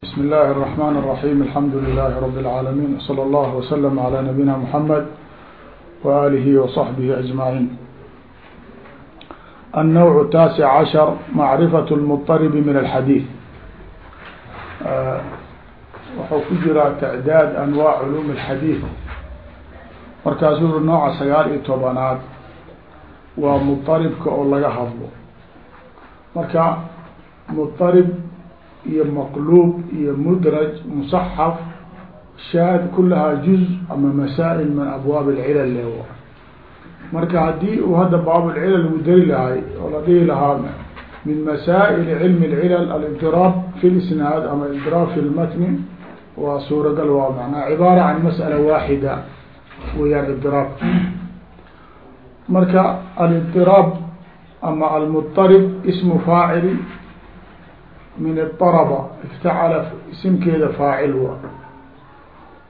بسم الله الرحمن الرحيم الحمد لله رب العالمين صلى الله وسلم على نبينا محمد وآله وصحبه أجمعين النوع التاسع عشر معرفة المضطرب من الحديث wuxuu ku jiraa تعداad أنواع علوم الحديث markaasuu nooca sagaal iyo tobanaad waa مضطربka oo laga hadlo marka مضطرب iyo maqluub iyo mudraj musaxaf shaahid kulahaa juz ama masaa-il min abwaab alcilal le marka haddii uu hadda baabulcilal uu dari lahay oo la dhihi lahaa min masaa'il cilmi lcilal alibtiraab fi lisnaad ama ibtiraab fi lmatni waa suuragal waa manaa cibaara can mas'ala waaxida weyaan ibtiraabka marka alibtiraab ama almutarib ismu faacili min اطرba اftacala isimkeeda faacil wa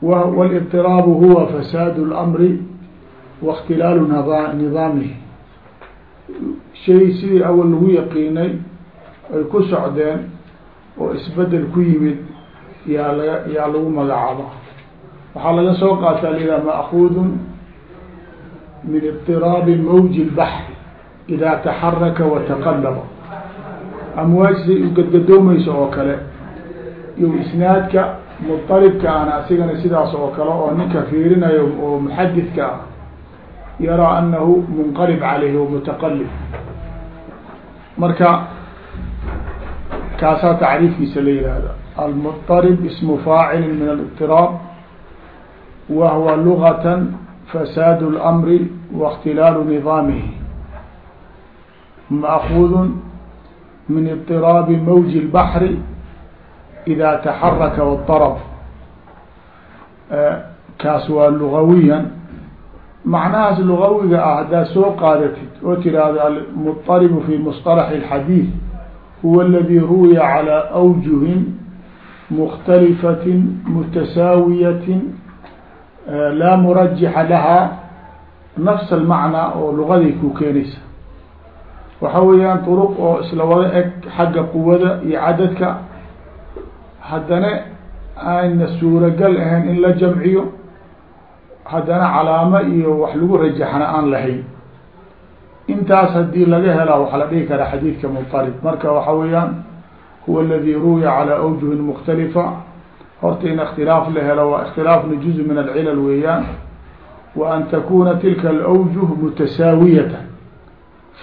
wاlاضطiraabu huwa fasaad الأmri waاkhtilaalu nidaamihi shay sidii awal lagu yaqiinay ay ku socdeen oo isbedel ku yimid yaa laga yaa lagu magacaaba waxaa laga soo qaata lha maأkuud min اضطiraabi mawji الbaحr إida taxaraka wataqalaba amwaaj siday u gadgadoomayso oo kale iyo isnaadka muطalibka ana asigana sidaas oo kale oo ninka fiirinayo oo muxadidka ah yaraa anahu munqalib caleyhi o mutaqalib marka kaasaa tacriifkiisa la yihahda almuطalib ismu faacili min الاضطiraab wa huwa lugata fasaad اlأmri waاkhtilaalu nidaamihi maakuud min اضطiraabi mawji الbaحri إida taxaraka واضطرb kaas waa lugawiyan macnahaas lugawiga ah haddaad soo qaadatid oo tiraahdo almuطaribu fi musطalax الxadiiث huwa اladي ruwiya calى أwjuhin mukhtalifatin mutasaawiyatin laa murajixa lahaa nafs almacnaa oo lugaday ku keenaysa waxa weeyaan duruq oo isla wada eg xagga quwada iyo cadadka. Haddana ayna suuragal ahayn in la jamciyo. Haddana calaamo iyo wax lagu rajaxna aan lahayn. Intaas haddii laga helaa waxaa la dhihi karaa xadiidka munqarib marka waxa weeyaan huwa aladi ruwiya calaa awjuhin mukhtalifa horta in ikhtilaaf la helo waa ikhtilaafna juz min alcilal weeyaan. Wa an takuna tilka alawjuh mutasaawiyatan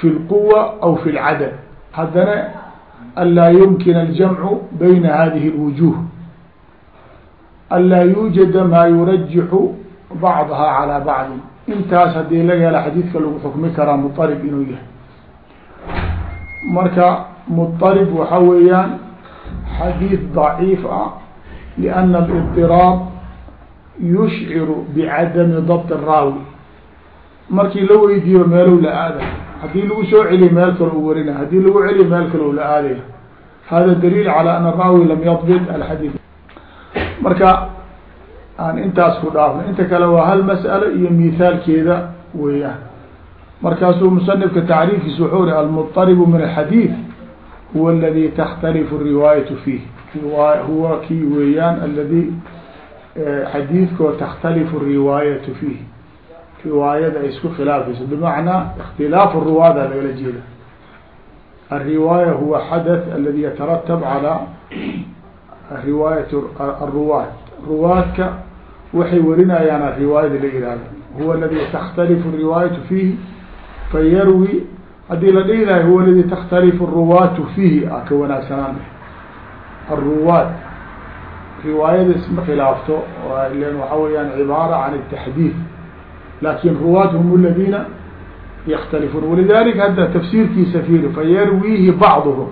في القوة أو في العدد haddana anlaa yumkina الجمع byna hadihi الوuجوه anlaa yuujada maa yurajixu bacضha calى bacضi intaas hadii laga hela xadiidka lagu xukmi karaa muطarib inuu yahay marka muطarib waxa weeyaan xadiid ضaciif ah لأna الاضطiraab yushciru bcadami ضبط الraawi markii la weydiiyo meelow la aaday haddii lagu soo celiya meel kale u warina haddii lagu celiya meel kale la aaday hada daliil calى an araawi lam yadbit alxadiid marka aan intaas ku dhaafno inta kale waa hal mas'alo iyo mihaalkeeda weeyaan. Markaasuu musanifka tacriifkiisa wuxuu ri almuطaribu min alxadiid huwa aladi takhtalifu riwaayatu fiih. Huwa kii weeyaan aladi xadiidkoo eh, takhtalifu riwaayatu fiih riwaayada ay isku khilaafayso bmacnaa اktilaaf الruwaada lagala jeeda الriwaayة huwa xadaث aladi yataratab calى riwaayat الruwaad ruwaadka waxay warinayaan riwaayada la yihahdo huwa aladi takhtalifu الriwaayatu fiihi fayarwi haddii la dhihi lahay huwa aladi takhtalifu الruwaatu fiihi a ka wanaagsanaan الruwaad riwaayada isma khilaafto len waxa weyaan cibaara can الtaxdiid lakin ruwaat hm اladina ykhtalifuun walidalika hadda tafsiirkiisa fiiri fayarwiihi bacduhum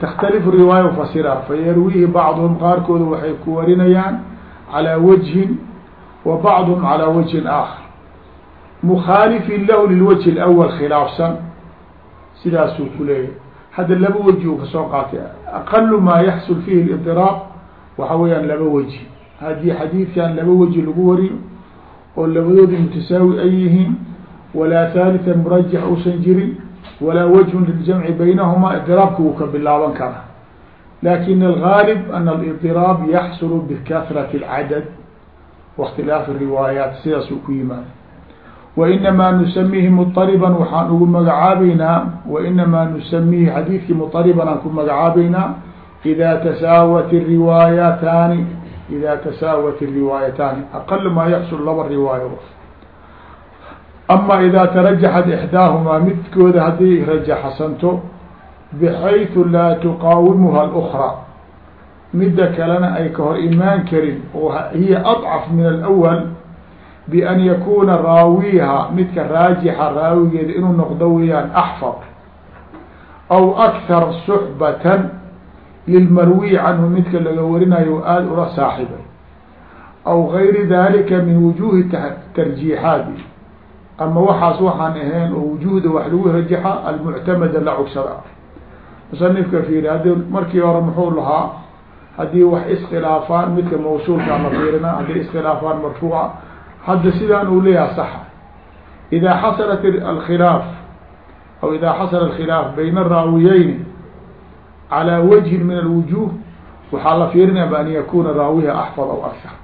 takhtalifu riwaaya ufasira fayarwiihi bacduhum qaarkooda waxay ku warinayaan calى wajhin wa bacduhum calى wajhin aakhar mukhaalifin lahu lilwajhi اlأwl khilaafsan sidaasuu ku leeyahy hadda laba wejhi uu kasoo qaatay aqalu maa yaxsul fihi اlاضiraab waxa weeyaan laba wejhi haddii xadiidkan laba wejhi lagu wariyo oo labadoodi mutasaawi ay yihiin walaa thalitha murajax uusan jirin walaa wajhun liljamci baynahumaa idiraabka wuu ka bilaaban karaa lakin الغاalب أن الاضطراab yxsul bkثraة الcadد واktilaaف الriwaayaat sidaas u ku yimaada وإنmaa نسميهi مطربا waxaan ugu magacaabeynaa وإنmaa نسميهi xadيidkii مطربا aan ku magacaabeynaa إذا تساawت الriwاayataani إذا تساawت الriwاayataani أqل ma yxsul laba riwaayo أma إذا ترaجaحت إحdاahmaa midkooda haday rajaxsanto bxayثu laa tuqaawimuha اlأkrى midda kalena ay ka hor imaan karin oo hiya aضcaf min alأwl bian yakuna raawiha midka raajixa raawigeeda inuu noqdo weeyaan axfad aw akhar suxbatan lilmarwiy canhu midka laga warinayo aada ula saaxibay aw gayri dalika min wujuhi tarjiixaati ama waxaas waxaan ahayn oo wujuhda wax lagu rajaxa almuctamada la cugsada musanifka fiiri haddi markii hore muxuu lahaa haddii wax iskhilaafaan midka mawsuulka ama fiirina hadday iskhilaafaan marfuuca hadda sidaan uu leeyaha saxa idaa xasalat alkhilaaf aw idaa xasala alkhilaaf bayna araawiyeyni calaa wajhin min alwujuh waxaa la fiirinaya ban yakuna raawiha axfad aw akhar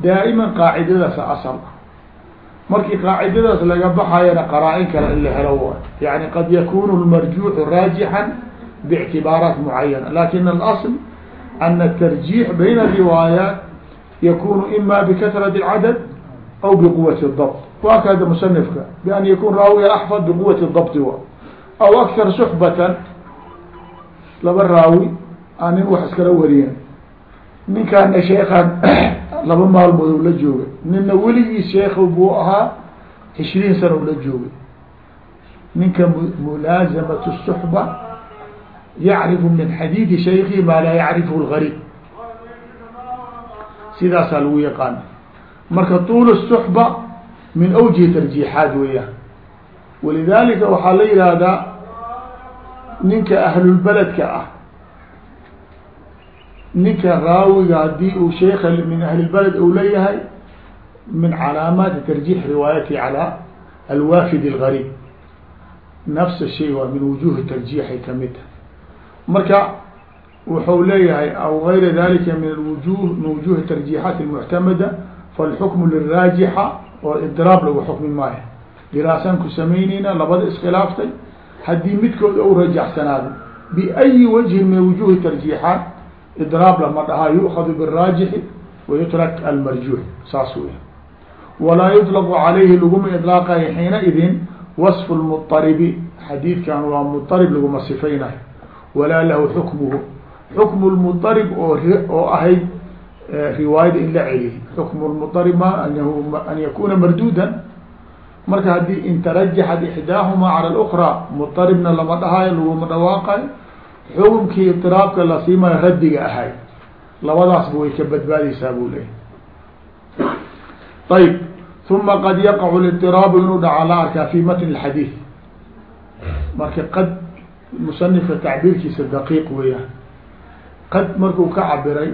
daa'iman qaacidadaas asal ah markii qaacidadaas laga baxayana qaraa-in kale in la helo waay yani qad yakunu lmarjuuxu raajixan باعتباaرات معينة لكن الأصل أن الترجيح بين الروايات يكون إما بكثرة العدد أو بقوة الضبط وهكذا مصنفka بأن يكون راawي أحفظ بقوة الضبط أو أكثر سحبة laba raawi aan nin wax iskala wariyeen. Ninkaana sheekaan laba maalmood la joogay. Ninna weligii sheekh buu ahaa cishriin sana la joogay. Ninka mulaazamat suxba yacrifu min xadiidi shaykihi maa laa yacrifu lgariib sidaasaa lagu yaqaana marka tuul suxba min awjihi tarjiixaat weeyaan. Walidalika waxaa la yihahdaa ninka ahlulbeledka ah ninka raawiga hadii uu sheeka min ahlilbeled u leeyahay min calaamaati tarjiix riwaayati calى alwaafid اlgarib nafs shay waa min wujuhi tarjiixay kamid tahay marka wuxuu leeyahay aw gayra dalika min wujuh min wujuhi tarjiixaat اmuctamada falxukmu liraajixa oo idiraab lagu xukmi maayo diraasaan ku samaynayna labada iskhilaaftay haddii midkood ou rajaxsanaado biأyi wajhin min wujuhi tarjiixaat idraab lama dhahaa yu'kadu biraajixi wayutrak almarjuux saas wey walaa yuطlaqu calayhi laguma iطlaaqayo xiina idin wasfu lmuطaribi xadiidkan waa muطarib laguma sifaynayo walaa lahu xukmuhu xukmu lmuطarib oo oo ahayd riwaayada in la celiy xukmu lmuطarib ma an yakuna marduudan marka haddii intarajaxat ixdaahumaa cala alukraa mutaribna lama dhahaayo laguma dhawaaqay xukunkii itiraabka la siimayo raddiga ahay. Labadaasba way ka badbaadaysaa buu leeyay ayb uma qad yaqacu litiraabu inuu dhaca la arkaa fi matni lxadiid marka qad musanifka tacbiirkiisa daqiiq weeyaan. Qad markuu ka cabiray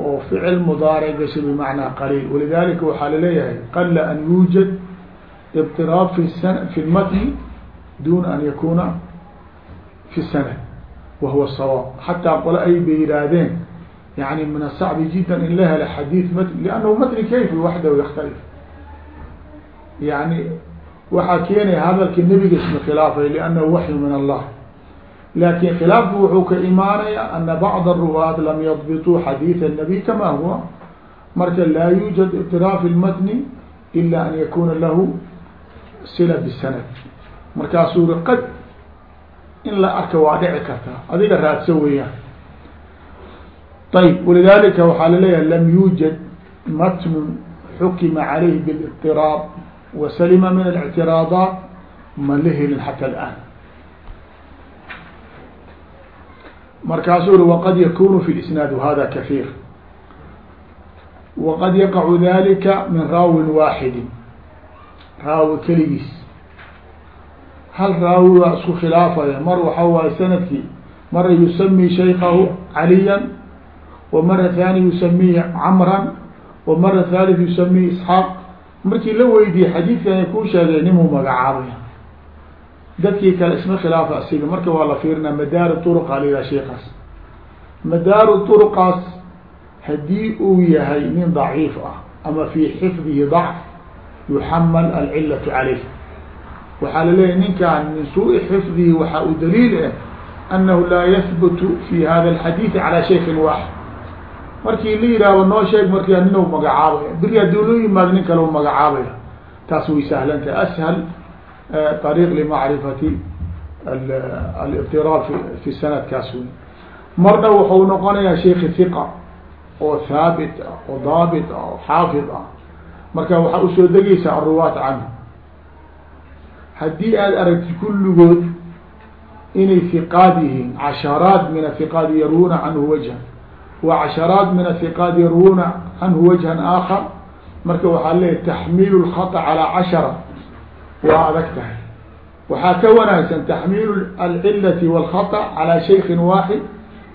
oo ficil mudaaric gashay bimacnaa qaliil walidalika waxaa laleeyahay qala an yuujad اضطiraab fi san fi lmatni duna an yakuna fi sanad wahuwa sawaab xataa qole ay bay yihaahdeen yani min asacbi jida in la helo xadiid matn liannahu matni kayfi waxdahu yakhtalif yani waxaa keenaya hadalka nebiga isma khilaafay liannahu waxyu min allah laakin khilaafku wuxuu ka imaanaya ana bacd aruwaat lam yadbituu xadiid الnabiy kama huwa marka laa yuujad اطiraaf اlmatni ila an yakuna lahu sila bsanad markaasuu ri qad in la arka waa dhici kartaa adiga raadsa weeyaan ayb walidalika waxaa laleeyahay lam yuujad matn xukima calayh bاlاضطiraab wasalima min الاctiraadaat ma la helin xatى الآn markaasuu uri waqad yakunu fi isnaad hada kahiir waqad yaqacu dalika min raawin waaxidin raawi keligiis. Hal raawi waa isku khilaafaya? Mar waxa waaye sannadkii mara yusami shaykahu caliya wa mara thani yusamihi camran wa mara thalith yusamihi isxaaq. Markii la weydiiyey xadiidkan kuu sheegay nimuu magacaabaya dadkii kale isma khilaafa asiga. Marka waa la fiirinaa madaaru turuqa lidaa sheikaas madaaru turuqaas haddii uu yahay nin daciif ah ama fi xifdihi dacf yuxamal alcilatu caleyh waxaa laleeyahy ninkan min suui xifdihi waxaa u daliil ah annahu laa yahbutu fi hada alxadiidi calaa shaykin waaxid markii la yihahdo noo sheeg markia nin magacaabaya beri haddii loo yimaado nin kale u magacaabaya taas way sahlantahay ashal طريق لمعرفة الاضطراب في sanadkaas wey marna wuxuu noqonayaa sheiki ثiqa oo haabit ah oo daabit ah oo xaafid ah marka waxaa usoo degeysa aلruwaat canhu haddii aad aragti kulligood inay ثiqaad yihiin casharaat min الثiqaad yarwuna canhu wجhan wa casharaat min الثiqaad yarwuna canhu wجhan آakar marka waxaa leeyahy تxmiil الخطأ calى cashara waa adag tahay. Waxaa ka wanaagsan taxmiilu alcilati walkhata calaa shaykin waaxid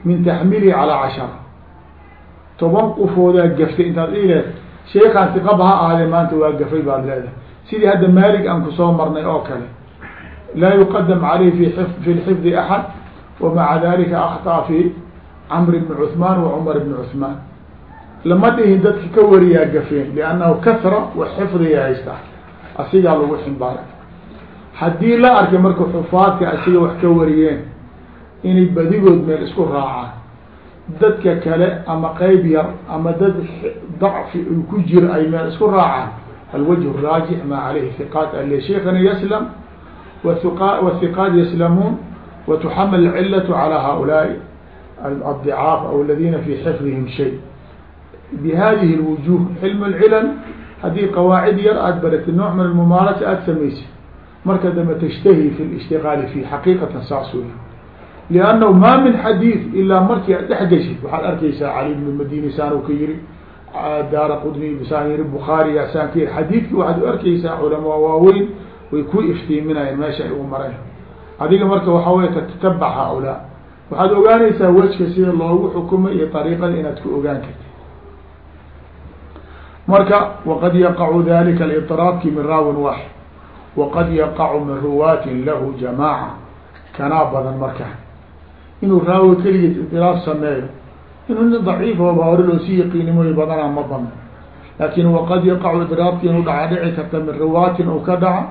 min taxmiilihi calaa cashara toban qufoodaa gaftay intaad iileed sheekaan siqab ha ahaadee maanta waa gafay baad leedahay. Sidii hadda maalig aan ku soo marnay oo kale laa yuqadam caleyh fi fi lxifdi axad wamaca dalika akhtaa fi camr bni cuhmaan wa cumar bni cuhmaan lama dhihin dadka ka wariyaa gafeen liannahu kasra wa xifdiga haystaa asigaa lagu ximbaaray haddii la arkay marka xufaadka asiga wax ka wariyeen inay badigood meel isku raacaan dadka kale ama qeyb yar ama dad dacfi u ku jiro ay meel isku raacaan alwajhu raajic maa caleyhi hiqaat ale sheikana yaslam wathiqaat yaslamuun watuxamel acilatu calaa haaulaai addicaaf aw aladiina fii xifdihim shay. Bihadihi lwujuh cilmu lcilal haddii qawaacid yar aad baratid nooc min almumaalasa aada samaysid marka dambe tashtahi fi lishtiqaali fi xaqiiqatan saas wey liannahu ma min xadiid ilaa markii aad dhex geshid waxaad arkaysaa cali bnu madini saan ka yiri daara qudni saan yiri bukhaariya saan ka yiri. Xadiidki waxaad u arkaysaa culamaa waaweyn way ku iftiiminayeen meesha ay u mareen. Adiga marka waxaa wey tatatabac haulaa waxaad ogaanaysaa wejka sida loogu xukumay iyo ariiqada inaad ku ogaan kartid marka waqad yaqacu dalika اlطraabki min raawin waaxid waqad yaqacu min ruwaatin lahu jamaaca. Kanaa badan marka. Inuu raawi keligiis idilaaf sameeyo. Inuu nin daciifooba hore loosii yaqiinimoy badanaa ma badno laakin waqad yaqacu idraabki inuu dhaca dhici karta min ruwaatin u ka dhaca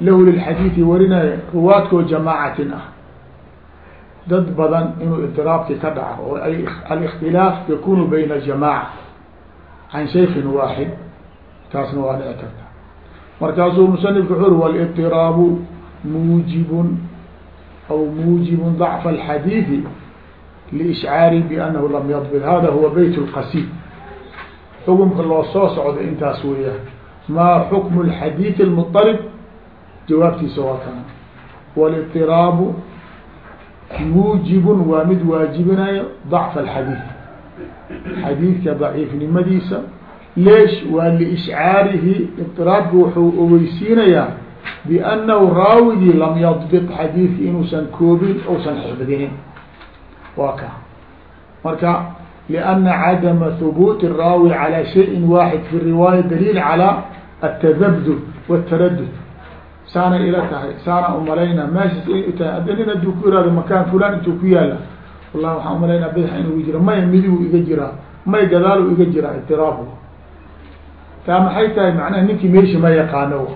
lahu lilxadiidi warinaya ruwaadkoo jamaacatin ah. Dad badan inuu idraabki ka dhaco oo alikhtilaaf yakunu bayna jamaaca can shaykin waaxid taasna waa dhici karta markaasuu musanifku wuxu uri walitiraabu muujibun aw muujibun dacfa alxadiidi liishcaari biannahu lam yadbit hada huwa beyt lqasiid xukunka loo soo socdo intaas weeyaan maa xukmu lxadiid almuarib jawaabtiisa waa kana walitiraabu muujibun waa mid waajibinayo dacfa alxadiid xadiidka daciifnimadiisa leesh waa liishcaarihi iطiraabku wuxuu oweysiinayaa biannahu raawigii lam yadbiq xadiidki inuusan koobin ousan xifdinin. Waa ka. Marka lianna cadama hubuuti raawi calaa shayin waaxid fi riwaaya daliil calaa atadabdud wataradud saanay ila tahay saana umalayna meeshaas inay tahay addan in ku iraado makaan fulan intuu ku yaalla wallahi waxaan umalaynaa bidx inuu iga jira maya midigu iga jiraa may gadaalu iga jiraa itiraabu taa maxay tahay macnaha ninkii meeshi ma yaqaano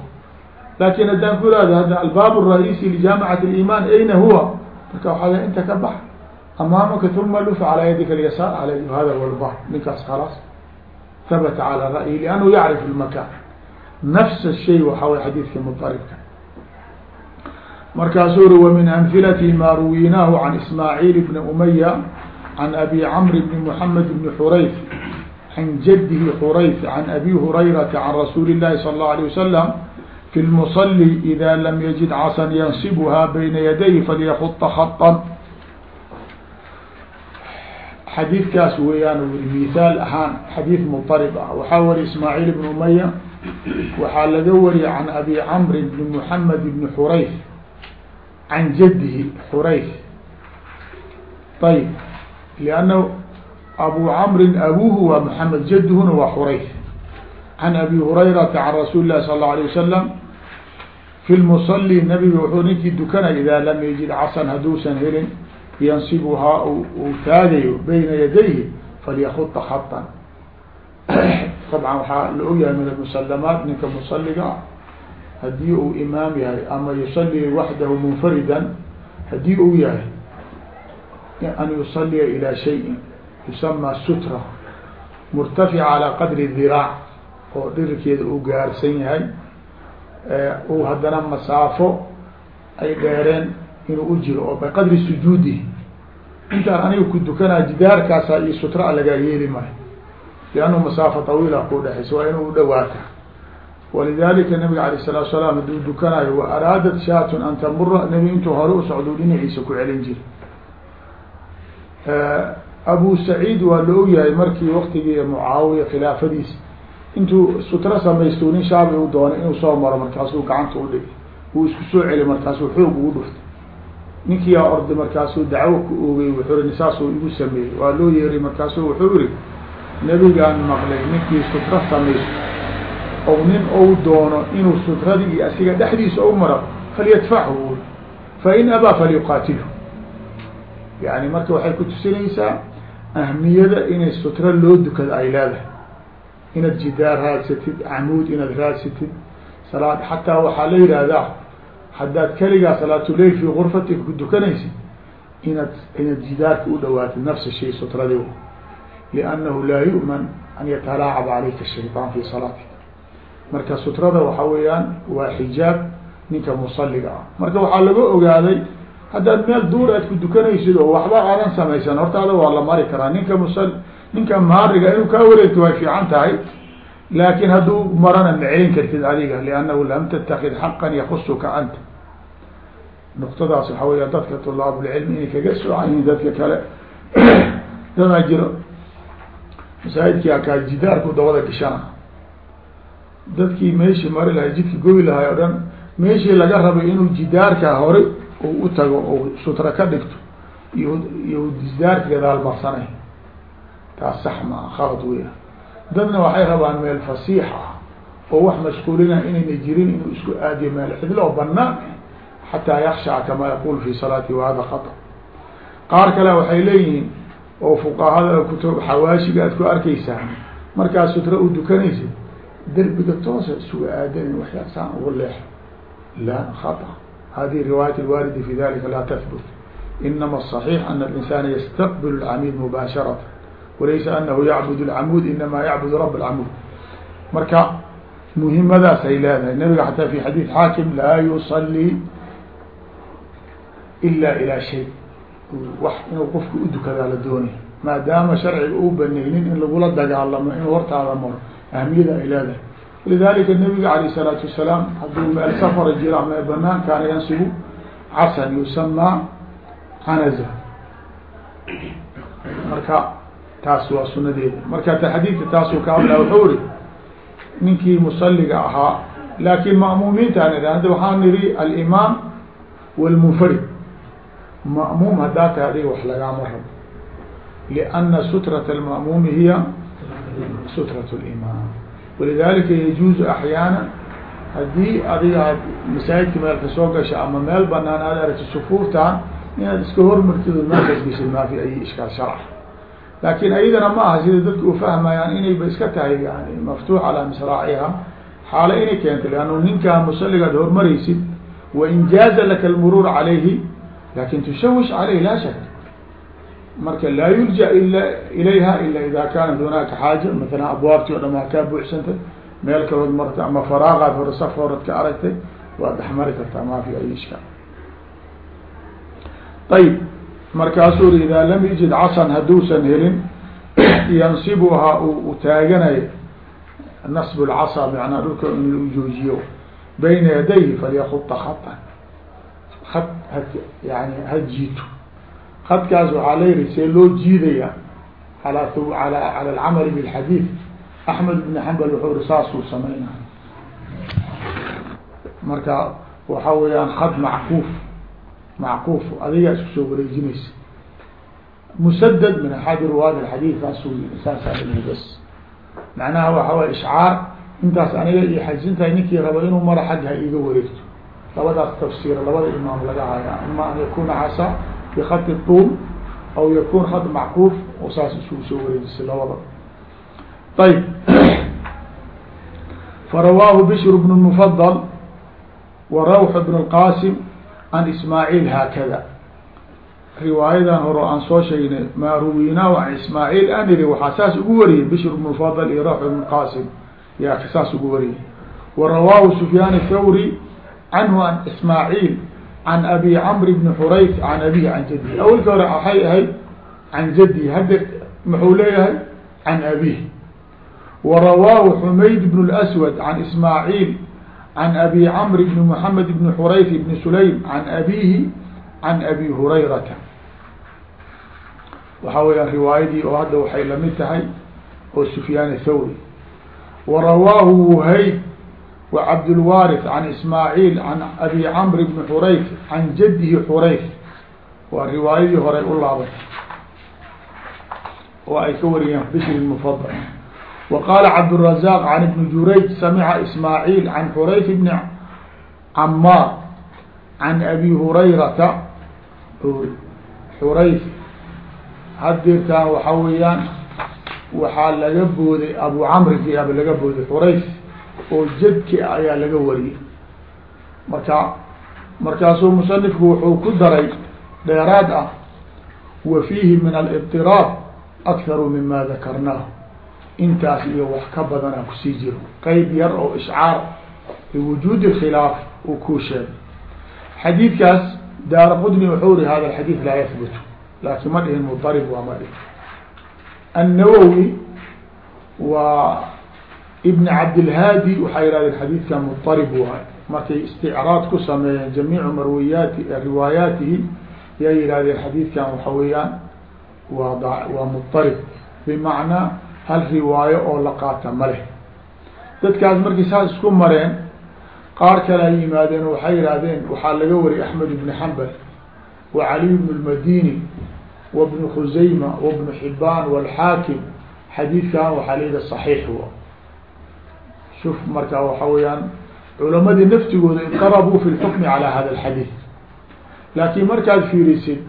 laakin haddaan ku ihahdo hadda albaab الraئيسي لجaamعaة الإiman ayna huwa marka waxaa inta ka bax amaamaka uma luf calى yadika الyasaar alay hada huwa lbahr ninkaas khalaas habata calى ra'yi لأnhu yacrif الmakan nafs الshay waxaa way xadiidka muطaribka markaasuu uri wmin amhilati ma ruwinaahu can ismaaعiil bni umaya can abi cmr bni mحamed bni xurayf can jadihi xurayf can abi hurayrata can rasuuli الlahi salى الlaه alيه wasalam fi lmuصli ida lam yajid casan yansibha bayna yadayhi falyakuطa haطan xadiidkaas weeyaan wuri mihaal ahaan xadiid muطarib ah waxaa wari ismaaعiil bni umaya waxaa laga wariya can abi cmr bni mحamed bni xurayf can jadihi xurayf ayb lianna abu camrin abuuhu waa maxamed jaduhuna waa xurayf can abi hurayrata can rasuuli lahi sal اla alay wasalam fi lmusali nabiga wuxuu ninkii dukanay idaa lam yajid casan hadduusan helin yansibuhaa uu taagayo bayna yadayhi falyakuta khatan dabcan waxaa la ogyahay min almusalamaat ninka musaliga ah haddii uu imaam yahay ama yusalii waxdahu munfaridan haddii uu yahay an yusaliya ilى shayin yusama sutra murtafica calى qadri diraac oo dhirirkeeda uu gaarsan yahay uu haddana masaafo ay dheereen inuu u jiro oo biqadri sujuudihi intaan aniga ku dukanaa jidaarkaasa iyo sutra lagaa yeeli maayo liannu masaafa tawiila ku dhexaysa waa inuu udhawaata walidalika nabiga alayh الsalatu salaam hadduu dukanayo wa araadat shaatun an tamura nebi intuu hore u socduu dhinaciisa ku celin jira abu saciid waa la ogyahay markii waktigii mucaawiya khilaafadiisa intuu sutro samaysto nin shaabi u doonay inuu soo maro markaasuu gacanta u dhigi wuu isku soo celi markaasuu xoog ugu dhuftay ninkiyaa orday markaasuu dacwo ku oogay wuxuu ri saasuu igu sameeyey waa loo yeeray markaasuu wuxuu iri nebigaan maqlay ninkii sutro samaysto ou nin ou doono inuu sutradii iyo asiga dhexdiisa u maro falyadfachu fa in abaa falyuqaatilhu yani marka waxay ku tusinaysaa ahmiyada inay sutro loo dukado ay leedahay. Inaad jidaar raadsatid camuud inaad raadsatid salaad xataa waxaa la yihahdaa haddaad keligaa salaatuleil fi gurfatika ku dukanaysid inaad inaad jidaarka u dhawaatid nafsa shay sutradi liannahu laa yu'man an yatalaacab calayka shayطaan fi salaatik marka sutrada waxaa weeyaan waa xijaab ninka musaliga ah. Marka waxaa laga ogaaday haddaad meel duur aad ku dukanaysid oo waxba aadan samaysan hortaada waa la mari karaa. Ninka mus ninka maariga inuu kaa wareegto way fiican tahay laakin hadduu marana ma celin kartid adiga liannahu lam tattakid xaqan yakusuka anta. Nuqtadaas waxaa weya dadka tulaabulcilmi inay kaga soocan yihiin dadka kale. Damaa jiro. Masaajidkii akaa jidaarku dabada gashana dadkii meeshii mari lahay jidki goyi lahay o dhan meeshii laga rabay inuu jidaarka hore u tago oo sutra ka dhigto iyo jidaarka gadaal marsanay taas sax maa khalad weya dadna waxay rabaan meel fasiix ah oo wax mashquulina inayna jirin inuu isku aadiyo meel cidlo oo banaan xataa yakshaca kama yaqul fi salaati wahada khata qaar kale waxay leeyihiin oo fuqahada kutub xawaashiga aad ku arkeysaa markaad sutra u dukanaysid derbiga toosa isuga aadanin waxyaasaan ugu leex la khata hadihi riwaayat lwaalidi fi dalika laa tahbut inama aصaxiix ana alinsana yastaqbil lcamiid mubaasharata walaysa anahu yacbud lcamuud inama yacbud rab lcamuud marka muhimadaas ay leedahay nabiga xataa fi xadiid xaakim laa yusalii ila ilaa shay wax inuu qofka u dukadaa la doonay maadaama sharciga uu baneynin in lagula dagaalamo inuu hortaada maro ahmiyada ay leedahay lidalika nabiga alayh الsalaatu wasalaam hadduu meel safara jiro ama banaan kaana yansubu casan yusamaa anaza marka taas waa sunadeeda marka taxdiidka taasuu ka hadlaa wuxuu ri ninkii musaliga ahaa laakin ma'muumiintaan hadda waxaa niri alimaam walmunfarid ma'muum haddaa tahay adiga wax lagaama rabo lianna sutrata alma'muumi hiya sutraة اlimaam walidalika yajuuzu axyaana haddii adiga aad masaajidka meel ka soo gasho ama meel banaan aad aragto sufuuftan inaad iska hormartid oo meelkaas geshid maa fi ay ishkaal sharc laakin ayadana ma aha sida dadka u fahmayaan inayba iska tahay yani maftuux calaa misraaciha xaalo inay keento leanno ninkaa musaliga ad hormaraysid wain jaaza laka almuruur calayhi laakiin tushawish caleyh laa shak marka laa yulja ila ilayha ila ida kaanat hunaaka xaaja matala abwaabtii o dham waa kaa buuxsantay meel kalood marta ama faraaqaad hore saf horad ka aragtay waad dhexmari kartaa maa fi ay ishkaal ayib markaasuu ri idaa lam yajid casan hadduusan helin yansibuhaa u taaganayo nasb lcasa manaa dhulka in joojiyo bayna yadayhi falyakuta khatan. Had had yani ha jiito hadkaas waxaa la yihi see loo jiidaya ala ala alcamali bilxadiid. Axmed ibn xambal wuxuu ri saasuu sameynaya marka waxa weeyaan had mackuuf macquuf adigaa isku soo wareejinaysa. Musadad min axadi ruwaad alxadiid kaasuu saasaa ilmi bas macnaha waxa way ishcaar intaas aniga iyo xajisintahay ninkii rabo inuu maro xagga ha iiga wareegto. Labadaas tafsiir labada imaam laga hayaa. Ima an yakuna casa bikati tuul aw yakun had macquuf oo saas isugu soo wareejisay labada ayb farawaahu bishr bn mfadl wa rawx bn اlqasim an ismaaعiil haakada riwaayadan hore aan soo sheegnay maa ruwinaahu an ismaaعiil an iri waxaa saas ugu wariyey bishr bn mfadl iyo rawx bn qasim yaa saas ugu wariyey wa rawaahu sufyaan الthawri canhu an ismaaعiil can abi camr bni xurays can abihi can jaddihi awelka hore waxay ahayd can jaddihi hadda muxuu leeyahay can abihi warawaahu xumayd bn اlswad can ismaaciil can abi camr bni moxamed bni xurays bni sulaym can abihi can abi hurayrata waxaa weyaan riwaayadii oo hadda waxay la mid tahay oo sufyaan thawri warawaahu wuhayd whayb وcبdالوارث عن اسmاعيل عن أbي cمر بن حرayf عن jدhi حرayf waa riwaayadii horay u laabay oo ay ka wariyeen bشhr المفضل وqاla cبدالرزاq عن بن jurayج سمca اسmاعيل عن حرayf بن cmاr عن أbي هurayrata حرayf hadirtaan waxa weeyaan waxaa laga booday abu cmrki ab laga booday حrayf oo jadki ayaa laga wariyey. Marka markaasuu musanifku wuxuu ku daray dheeraad ah wa fiihi min alibtiraab akharu mima dakarnaahu intaas iyo wax ka badana ku sii jiro. Qeyb yar oo ishcaar liwujuudi khilaaf uu kuu sheegay. Xadiidkaas daara qudni wuxuu ri hada xadiid laa yahbutu laakin ma dhihin mudarib waa ma dhihin. Annawowi waa ibn cabdilhaadi waxay yihahdeen xadiidkan mutarib waay. Markay isticraad ku sameeyeen jamiicu marwiyaati riwaayaatihi yay yihahdeen xadiidkan waxa weeyaan waa waa mutarib. Bimacnaa hal riwaayo oo la qaata ma leh. Dadkaas markii saas isku mareen qaar kale ay yimaadeen waxay yihahdeen waxaa laga wariy axmed ibn xambal wa caliy bn lmadini wa bnu khusayma wa bnu xibaan walxaakim xadiidkan waxaa layidhi saxiix wa shuf marka waxa weeyaan culamadii naftigooda inqarabuu fi lxukmi calaa hada alxadiid laakiin markaad fiirisid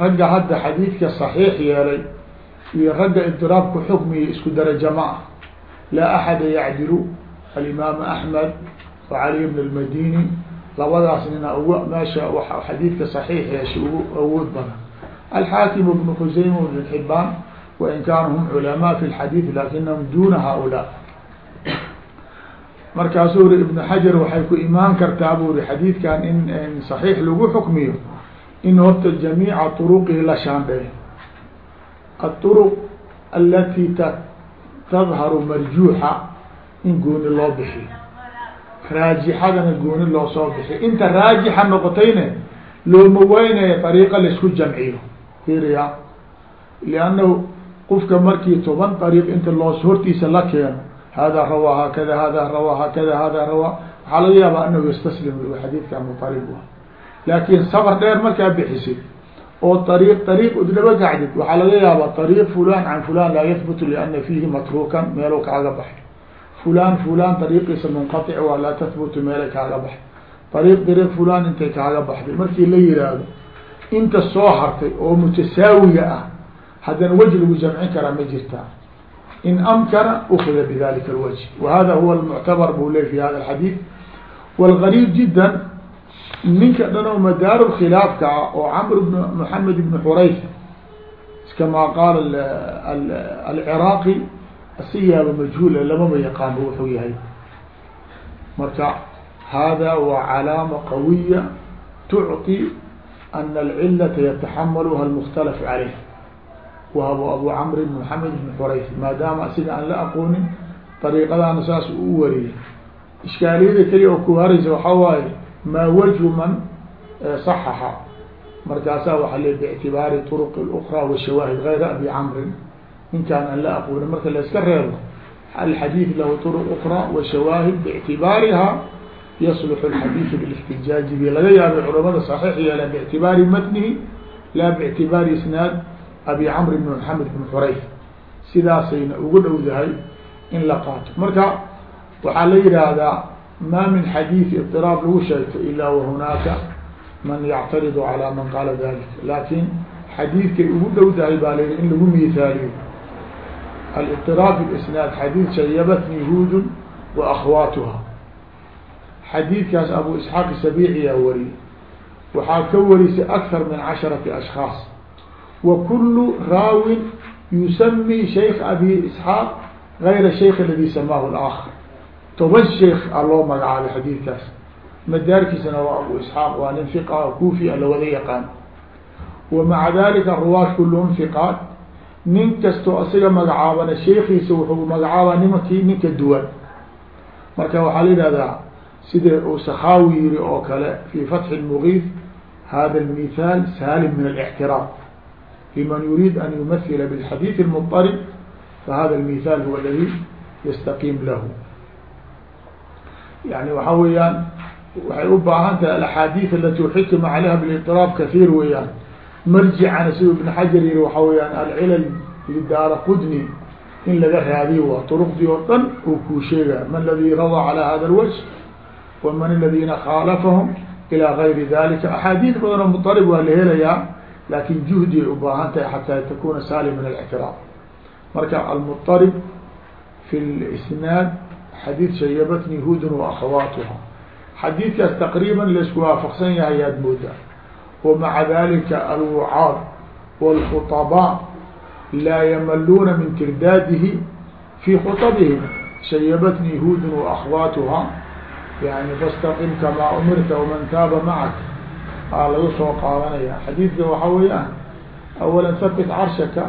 ragga hadda xadiidka saxiix yeelay iyo ragga idiraabku xukmiya isku darajo ma ah laa axada yacdilu alimaamu axmed wa caliy bn almadini labadaas nina uga meesha w xadiidka saxiix yeesha ugu awood badan alxaakim ibnu khuseyma ibn xibaan wain kaanu hum culamaa fi lxadiid lakinahum duna haulaa markaasuu ri ibnu xajar waxay ku imaan kartaa buu ri xadiidkan in saxiix lagu xukmiyo in horta jamiica turuqihi la shaandheeyo. Aلطuruq alati t tadharu marjuuxa in gooni loo bixiyo. Raajixadana gooni loo soo bixiyo. Inta raajixa noqotayne looma weynayo ariiqa la isku jamciyo. Fiiriya liannahu qofka markii toban ariiq inta loos hortiisa la keeno hada rawaa hakada hada rawaa hakada hada rawaa waxaa laga yaabaa anahu yastaslim xadiidka muطarib laakin safar dheer markaa bixisid oo ariiq ariiq udlaba kacdid waxaa laga yaabaa ariiq fulan can fulan laa yahbutu liana fiihi matruukan meelo kaaga baxay fulan fulan ariiqiisa munqaطic waa laa tahbutu meelay kaaga baxay ariiq dariiq fulan intay kaaga baxday markii la yihaahdo inta soo hartay oo mutasaawiga ah haddana wej lagu jamcin karaa ma jirtaa in amkana ukida bidalika اlwجه wahada huwa اlmuctabar bu ley fi hada اxadiid wاlgariib jida ninka dhan oo madaaru khilaafka ah oo camr bn mحamed bn xurayf kama qaala alciraaqi asiyaaba majhuul lamama yaqaano wuxuu yahay marka hada waa calaama qawiya tucطi ana alcilata yataxamaluha اlmkhtalaf caleyh wahbo abu camr ibn maxamed ibn xurayf maadaama sida aan la aqoonin dariiqadaana saas uu wariyay ishkaaliyada keliya oo ku haraysa waxaa waaye maa wajhu man saxaxa. Markaasaa waxaa le bictibaari turuq اlukraa washawaahid gayra abi camrin inkaan aan la aqoonin marka la iska reebo alxadiid lahu turuq ukraa washawaahid bictibaariha yaslux alxadiidu bilixtijaaji. Bi laga yaabay culamada saxiix yeeleen bictibaari matnihi laa bictibaari isnaad abi camr bn maxamed bn xurayf sidaasayna ugu dhowdahay in la qaato. Marka waxaa la yihaahdaa ma min xadiidi iطiraab lagu sheegto ila wahunaaka man yactaridu calaa man qaala dalik. Laakin xadiidkay ugu dhowdahay baa layihi in lagu mihaaliyo aliطiraab isnaad xadiid shayabatni huudun wa akhwaatuha xadiidkaas abu isxaaq sabiiciyaa wariye waxaa ka warisay akar min casharati ashkhaas wa kulu raawin yusami shaykh abi isxaaq gayra shaykh aladi samaahu اlaakar toban sheekh a loo magacaabay xadiidkaas. Madaarkiisana waa abu isxaaq waa nin fiqa kufi a lawada yaqaan. Wa maca dalika ruwaat kulluhum fiqaat nin kastoo asiga magacaabana sheekiisa wuxuu magacaabaa nimankii ninka duwan. Marka waxaa la yihahdaa sida uu sakaawi yiri oo kale fi fatxi lmugiif hada lmithaal salim min alاctiraab liman yuriid an yumathila bاlxadiid اlmuطarib fahada lmithaal huwa aladi yastaqiim lahu yani waxa weeyaan waxay u baahan tahay alaxaadiid alati xukima caleyha bilاطiraab kahiir weeyaan marjicana siduu ibn xajar yihi waxa weyaan alcilal lidaara qudni in laga raadiyo waa turuqdii oo dhan uu kuu sheegaya man ladii radaa calى hada اlwجه waman aladina khaalafahum ilى gayri dalika axaadiid badanoo muطarib waa la helayaa laakin juhdi ay u baahan tahay xataa takuna salim min الاctiraab marka almuطarib fi اlisnaad xadiid shayabatni hudun wa akhawaatuha xadiidkaas taqriiban laisku waafaqsan yahay yaad moodaa wamaca dalika alwucaad wاlkhuطabaa laa yamaluuna min tirdaadihi fi khuطabihim shayabatni hudun wa akhawaatuha yani fastaqim kamaa umirta waman taaba macak aa laga soo qaadanaya xadiidka waxaa weeyaan awala habit carshaka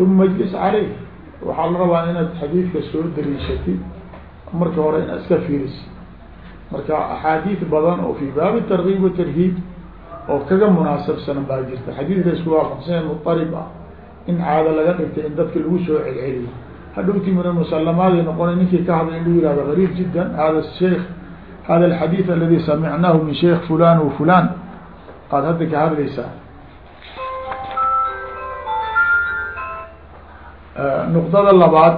uma ijlis caleyh waxaa la rabaa inaad xadiidka soo daliishatid marka hore inaad iska fiirisi marka axaadiid badan oo fi baabi targiib watarhiib oo kaga munaasabsanan baa jirta. Xadiidka isku waafaqsanya muطarib ah in caado laga dhigtay in dadki lagu soo celceliyo. Hadhowti min musalamaadi noqona ninkii ka hadlay in lagu yihahdo gariib jiddan hada sheikh hada alxadiid aladi samicnaahu min sheikh fulan wa fulan qaad hadda ka hadlaysaa nuqdada labaad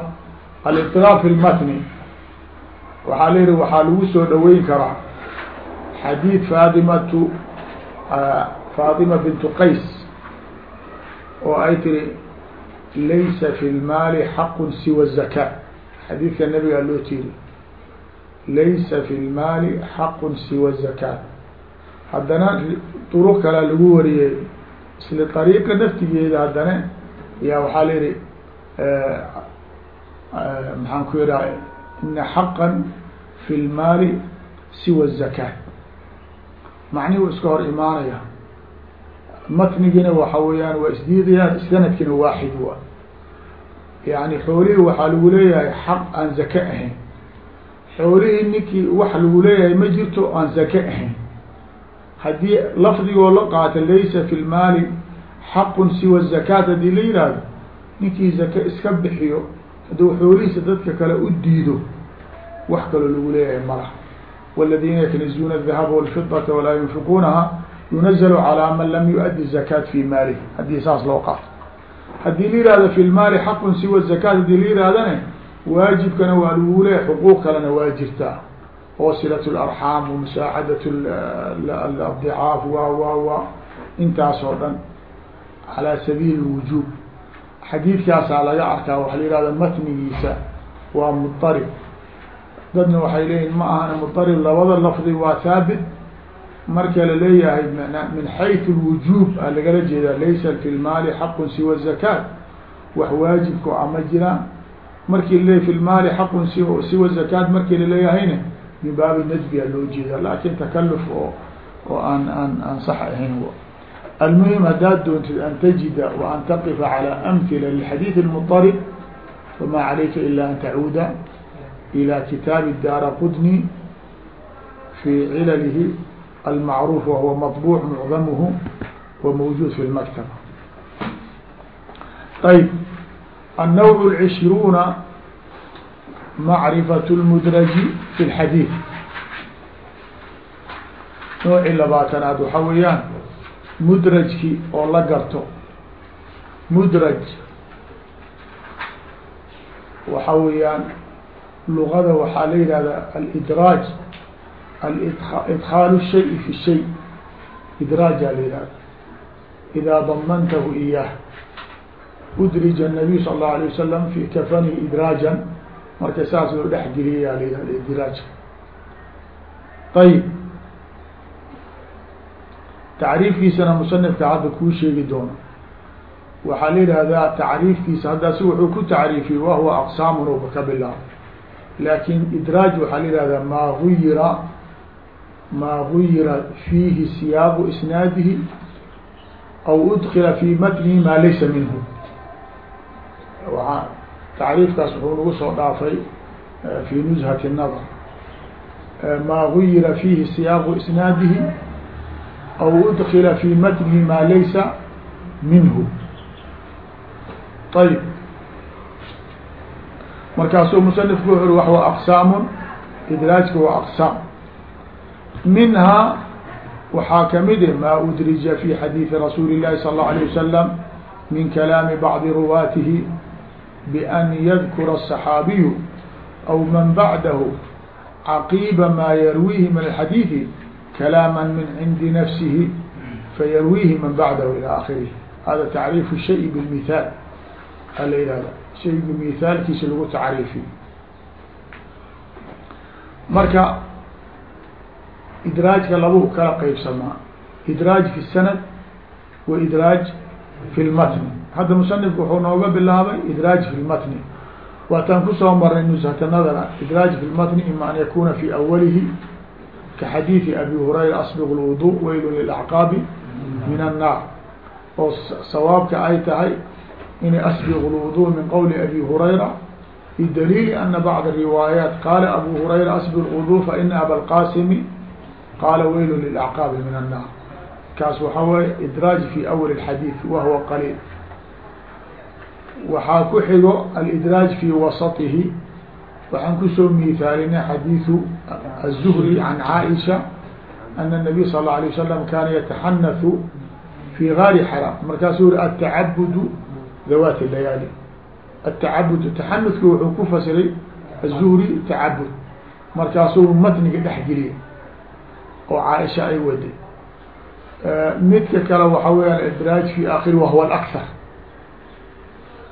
aliطiraaf fi lmatni waxaa la yihi waxaa lagu soo dhoweyn karaa xadiid faadimatu faadima bintu qays oo ay tiri laysa fi lmaali xaqun siwa zakaa xadiidka nabigaa loo tiiri laysa fi lmaali xaqun siwa zakaa haddana duru kalaa lagu wariyey. Isla dariiqa naftigeeda haddana yaa waxaa la yihi eh, eh, maxaan ku yihaha ina xaqan fi lmaali siwa zakaa. Macnihi uu iska hor imaanaya. Matnigina waxa weeyaan waa isdiidayaan sanadkina waaxid wa yani xoolihii waxaa lagu leeyahay xaq aan zake ahayn. Xoolihii ninkii wax lagu leeyahay ma jirto aan zake ahayn haddii lafdigoo la qaata laysa fi lmaali xaqun siwa zakaat haddii la yihahdo ninkii zake iska bixiyo hadduu xoolihiisa dadka kale u diido wax kaloo lagu leeyahay malaha wاladina yaknizuuna الdahaba wاlfidaةa walaa yunfiquunaha yunazl calىa man lam yuؤdi zakaat fi maalih haddii saas loo qaato haddii la yihahdo fi lmaali xaqun siwa zakaat haddii la yihahdane waajibkana waa lagu leeyahay xuquuq kalena waa jirtaa oo silaة اlarxaam wamusaacadaة adicaaf wa wa wa intaas oo dhan calى sabiili الwujuub xadiidkaasaa laga arkaa waxa la yihahda matnigiisa waa muطarib dadna waxay leeyihin ma ahana muطarib labada lafdi waa haabit marka la leeyahay min xayثu الwujuub a lagala jeedaa laysa fi lmaali xaqu siwa الzakaat wax waajibka ama jiraan markii laleeyahy fi lmaali xaqun siwa zakaat markii laleeyahayna min baabi nadbiga loo jeeda lakin takaluf oo oo aan aan aan sax ahayn almuhim haddaad doontid an tajida wa an taqifa calى amhila lxadiid الmuطarib fama calayka ila an tacuuda ilى kitaabi daara qudni fi cilalihi almacruuf wahuwa maطbuuc mucdamuhu wa mawjuud fi lmaktaba ayb الnوع العشhruuna macrifaة الmudraji fi اlxadiid noocii labaatanaad waxa weeyaan mudrajki oo la garto mudraj waxa weeyaan lugada waxaa la yihahda alidraaj idkaalu shay fi shay idraajaa la yihahda idaa damantahu iyaah udrija الnabiy sal اlahu alيه wasalam fi kafanihi idraajan marka saas loo dhex geliyayaa la yihahda idraajka ayib tacriifkiisana musanifka hadda kuu sheegi doono. Waxaa la yihahdaa tacriifkiisa haddasi wuxuu ku tacriifiyey wahuwa aqsaamun uba ka bilaabo laakin idraaj waxaa la yihahdaa maa guyira maa guyira fiihi siyaabu isnaadihi aw udkila fi matnihi maa laysa minhu. Waa tacriifkaas wuxuu nagu soo dhaafay fi nuzhati الnadr maa guyira fiihi siyaabu isnaadihi aw udkila fi matnihi maa laysa minhu ayb markaasuu musanifku wuxu uri waxwa aqsaamun idraajka waa aqsaam minhaa waxaa kamid maa udrija fi xadiidi rasuuli الlahi salى الlaه alيه wasalam min kalaami bacdi ruwaatihi ban yadkura الصaxaabiyu aw man bacdahu caqiiba maa yarwiihi min alxadiidi kalaama min cindi nafsihi fayarwiihi man bacdahu ilى akhirih hada tacriifu shay bاlmithaal ala yihahda shaygu mithaalkiisa lagu tacriifiyo marka idraajka labu kala qeybsamaa idraaj fi sanad wa idraaj fi lmatni hadda musanifku wuxuu nooga bilaabay idraaj fi lmatni waataan ku soo marnay nushata nadara idraaj fi lmatni ima an yakuna fi awalihi ka xadiidi abi hurayra asbiq lwudu weylu lilacqaabi min annaar oo sawaabka ay tahay in asbiq lwudu min qowli abi hurayra bidaliili ana bacd riwaayaat qaala abu hurayra asbiq lwudu faina aba lqasimi qaala weylu lilacqaabi min annaar kaas waxaa weye idraaj fi awal اxadiid wahuwa qaliil waxaa ku xigo alidraaj fi wasatihi waxaan kusoo miithaalinay xadiidu الzuhri can caaisha ana الnabiy sal اله alيه wasalam kaana yataxanaثu fi gaari xaraam markaasuu uri atacabudu dawaat layaali atacabud taxanudki wuxuu ku fasiray aلzuhri tacabud markaasuu matniga dhex geliyay oo caaisha ay waday midka kale waxa weyaan idraaj fi akhiri wahuwa اakar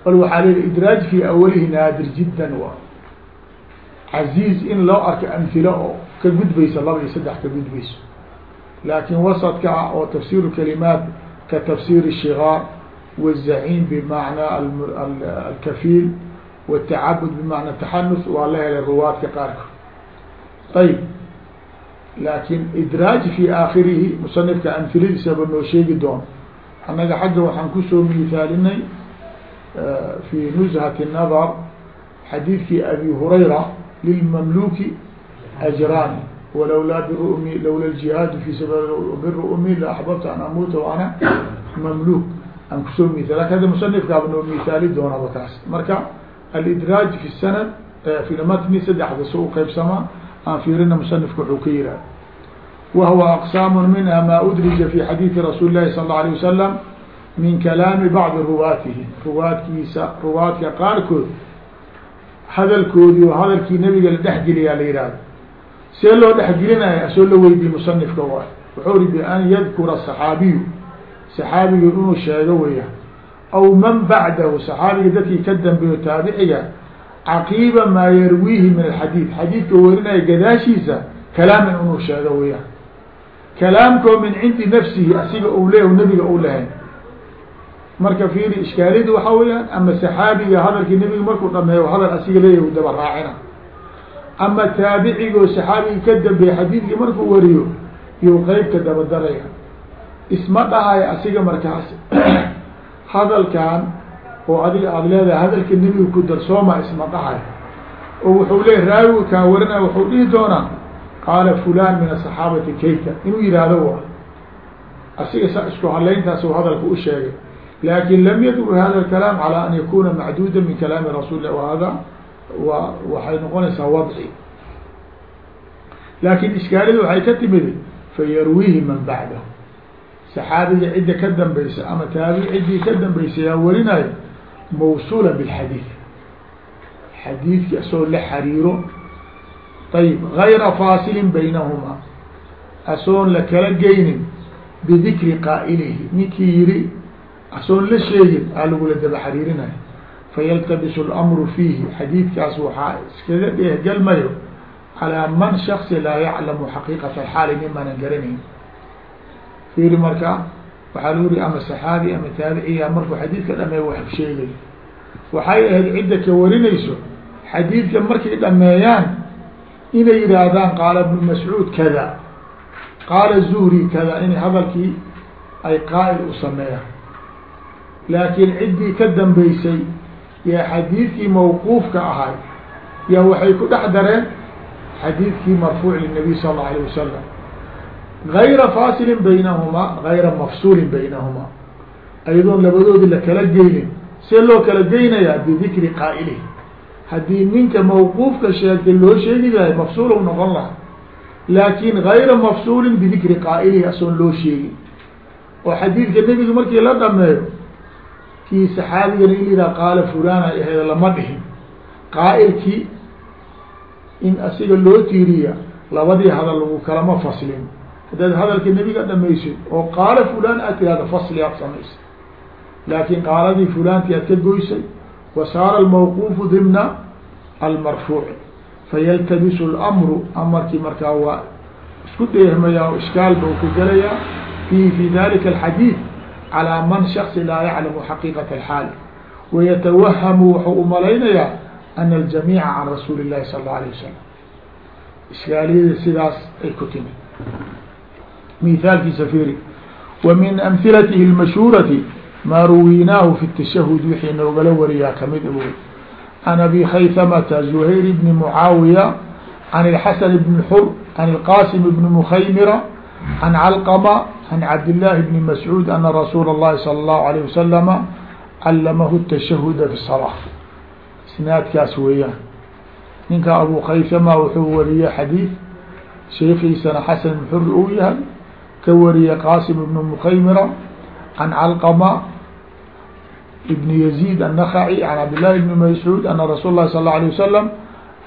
bal waxaa leeya idraaj fi awalihi naadir jiddan wa caziiz in loo arko amhilo oo ka gudbaysa laba iyo saddex ka gudbayso laakin wasadka ah oo tafsiru kalimaat ka tafsir الshikaar wالzaciim bimacnaa alkafiil wالtacabud bimacna taxanus waa la helay ruwaadka qaarkood ayb laakin idraaj fi aakhirihi musanifka amhiladiisaba noo sheegi doono annaga xagga waxaan kusoo miithaalinay fi nuzhati nadar xadiidkii abi hurayra lilmamluki ajraani walowlaa birumi lowla ljihaadu fi sabil biri umi la axbabta an amuuta wa ana mamluk aan kusoo miaal lakin hadda musanifkaaba noo mihaali doonaba taas marka alidraaj fi sanad fi lmatni saddexda so u qeybsamaa aan fiirina musanifka wuxuu ka yihahda wahuwa aqsaamu minha ma udrija fi xadiidi rasuuli lahi sal اla alيه wasalam min kalaami bacdi ruwaatihi. Ruwaadkiisa ruwaadka qaarkood hadalkoodii oo hadalkii nabiga la dhexgeliyaa la yihahdo see loo dhexgelinaya asoo la weydiye musanifka waay wuxuu ri bian yadkura saxaabiyu. Saxaabigu inuu sheego weya aw man bacdahu. Saxaabiga dadkii ka dambeeyo taabiciga caqiiba maa yarwiihi min alxadiid. Xadiidka warinaya gadaashiisa kalaaman inuu sheego weyaan kalaamkoo min cindi nafsihi asiga u le nabiga u lahayn marka fiiri ishkaaliyada waxaa weyaan ama saxaabiga hadalkii nabiga markuu dhameeyo hadal asiga leeyahy daba raacina. Ama taabicigoo saxaabiga ka dambeeya xadiidkii markuu wariyo iyo qeybka dabadaraya isma dhahayo asiga markaas. Hadalkan oo adiga aada leedahay hadalka nebiga ku darsooma isma dhahayo oo wuxuu leeya raawiga kaa warinaya wuxuu dhihi doonaa qaala fulan min asaxaabati kayta inuu yihahdo wa asiga sa isku halayntaas hadalka u sheegay laakiin lam yadkur hada kalaam calى an yakuna macduda min kalaami rasuuli lah wahada wa waxay noqonaysaa wadci laakin iskaalida waxay ka timid fayarwiihi man bacdahu saxaabiga cidda ka dambaysa ama taabici ciddii ka dambaysa yaa warinayo mawsuula bاlxadiid xadiidki asoo la xariiro ayb gayra faasilin baynahuma asoon la kala geynin bidikri qaa'ilihi ninkii yiri asoon la sheegin aa lagula daba xariirinayo fayaltabisu اlamru fiihi. Xadiidkaas waxaa iskaga dheehgelmayo calىa man shaksi laa yaclamu xaqiiqata alxaali nimanan garanayn. Fiiri marka waxaa lagu yiri ama saxaabi ama taabiciya markuu xadiidka dhameeyo wax sheegay. Waxay ahayd cidda ka warinayso xadiidka markay dhameeyaan inay yihaahdaan qaala ibnu mascuud kada qaala zuhri kada in hadalkii ay qaa'il u sameeyaan laakiin ciddii ka dambeysay yaa xadiidkii mawquufka ahay yaa waxay ku dhex dareen xadiidkii marfuuc linabiy sal allau alayh wasalam gayra faasilin baynahumaa gayra mafsuulin baynahumaa ayadoon labadoodii la kala geynin see loo kala geynayaa bidikri qaa'ilihi. Haddii ninka mawquufka sheegtay loo sheegi lahay mafsuul u noqon laha laakin gayra mafsuulin bidikri qaa'ilihi asoon loo sheegin. Oo xadiidka nebiga markii la dhameeyo kii saxaabigana in yihaa qaala fulana aheed lama dhihin. Qaa'ilkii in asiga loo tiiriya labadii hadal lagu kalama faslin. Haddaad hadalka nebiga dhamaysid oo qaala fulan aad tirahda fasli aad samaysay laakin qaaladii fulanti aad ka goysay wa saara almawquufu dimna almarfuuci fayaltabisu اlamru amarkii markaa waa isku dheehmaya o ishkaal ba ku gelayaa. Fi fi dalika alxadiid calىa man shaksi laa yaclamu xaqiiqata alxaal wayatawahamu wuxuu umalaynayaa ana aljamiica can rasuuli اllahi sal اllau alayه wasalam ishkaaliyada sidaas ay ku timi mithaalkiisa firi wa min amhilatihi اlmashhuurati maa ruwinaahu fi الtashahud wixii noogala wariyaa kamid u can abi khayhamata zuhayr bni mucaawiya can اlxasan bni xur can اlqasim bni mukhaymira can calqama can cabdillaahi bni mascuud ana rasuula اllahi salى اllahu alayه wasalama callamahu الtashahuda fi الsalaa isnaadkaas weeyaan ninka abu khaythama wuxuu wariyey xadiid sheekiisana xasan bn xur uu yahay ka wariyey qaasim ibnu mukhaymira can calqama ibn yaziid annakaci can cabdillahi ibni mascuud ana rasuul lahi sal اla alيه wasalam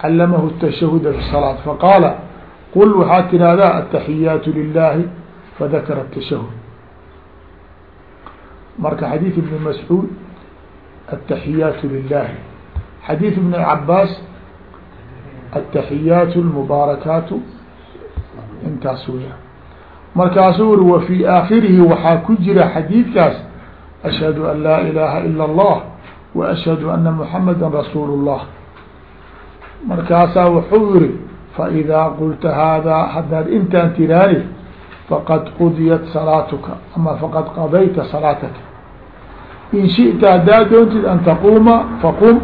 callamahu الtashahuda fi الsalaaة faqaala qul waxaad tidhaahdaa ataxiyaatu lilaahi fadakara atashahud marka xadiid ibni mascuud ataxiyaatu lilahi xadiid ibni cabaas ataxiyaatu almubaarakaatu intaas weya markaasuu uri wa fii aakhirihi waxaa ku jira xadiidkaas ashhadu an laa ilaaha ila allah wa ashhadu ana muxamada rasuulu llah markaasaa wuxuu yiri faidaa qulta haadaa haddaad intaan tiraani faqad qudiyat salaatuka ama faqad qadayta salaataka in shita haddaad doontid an taquuma faqum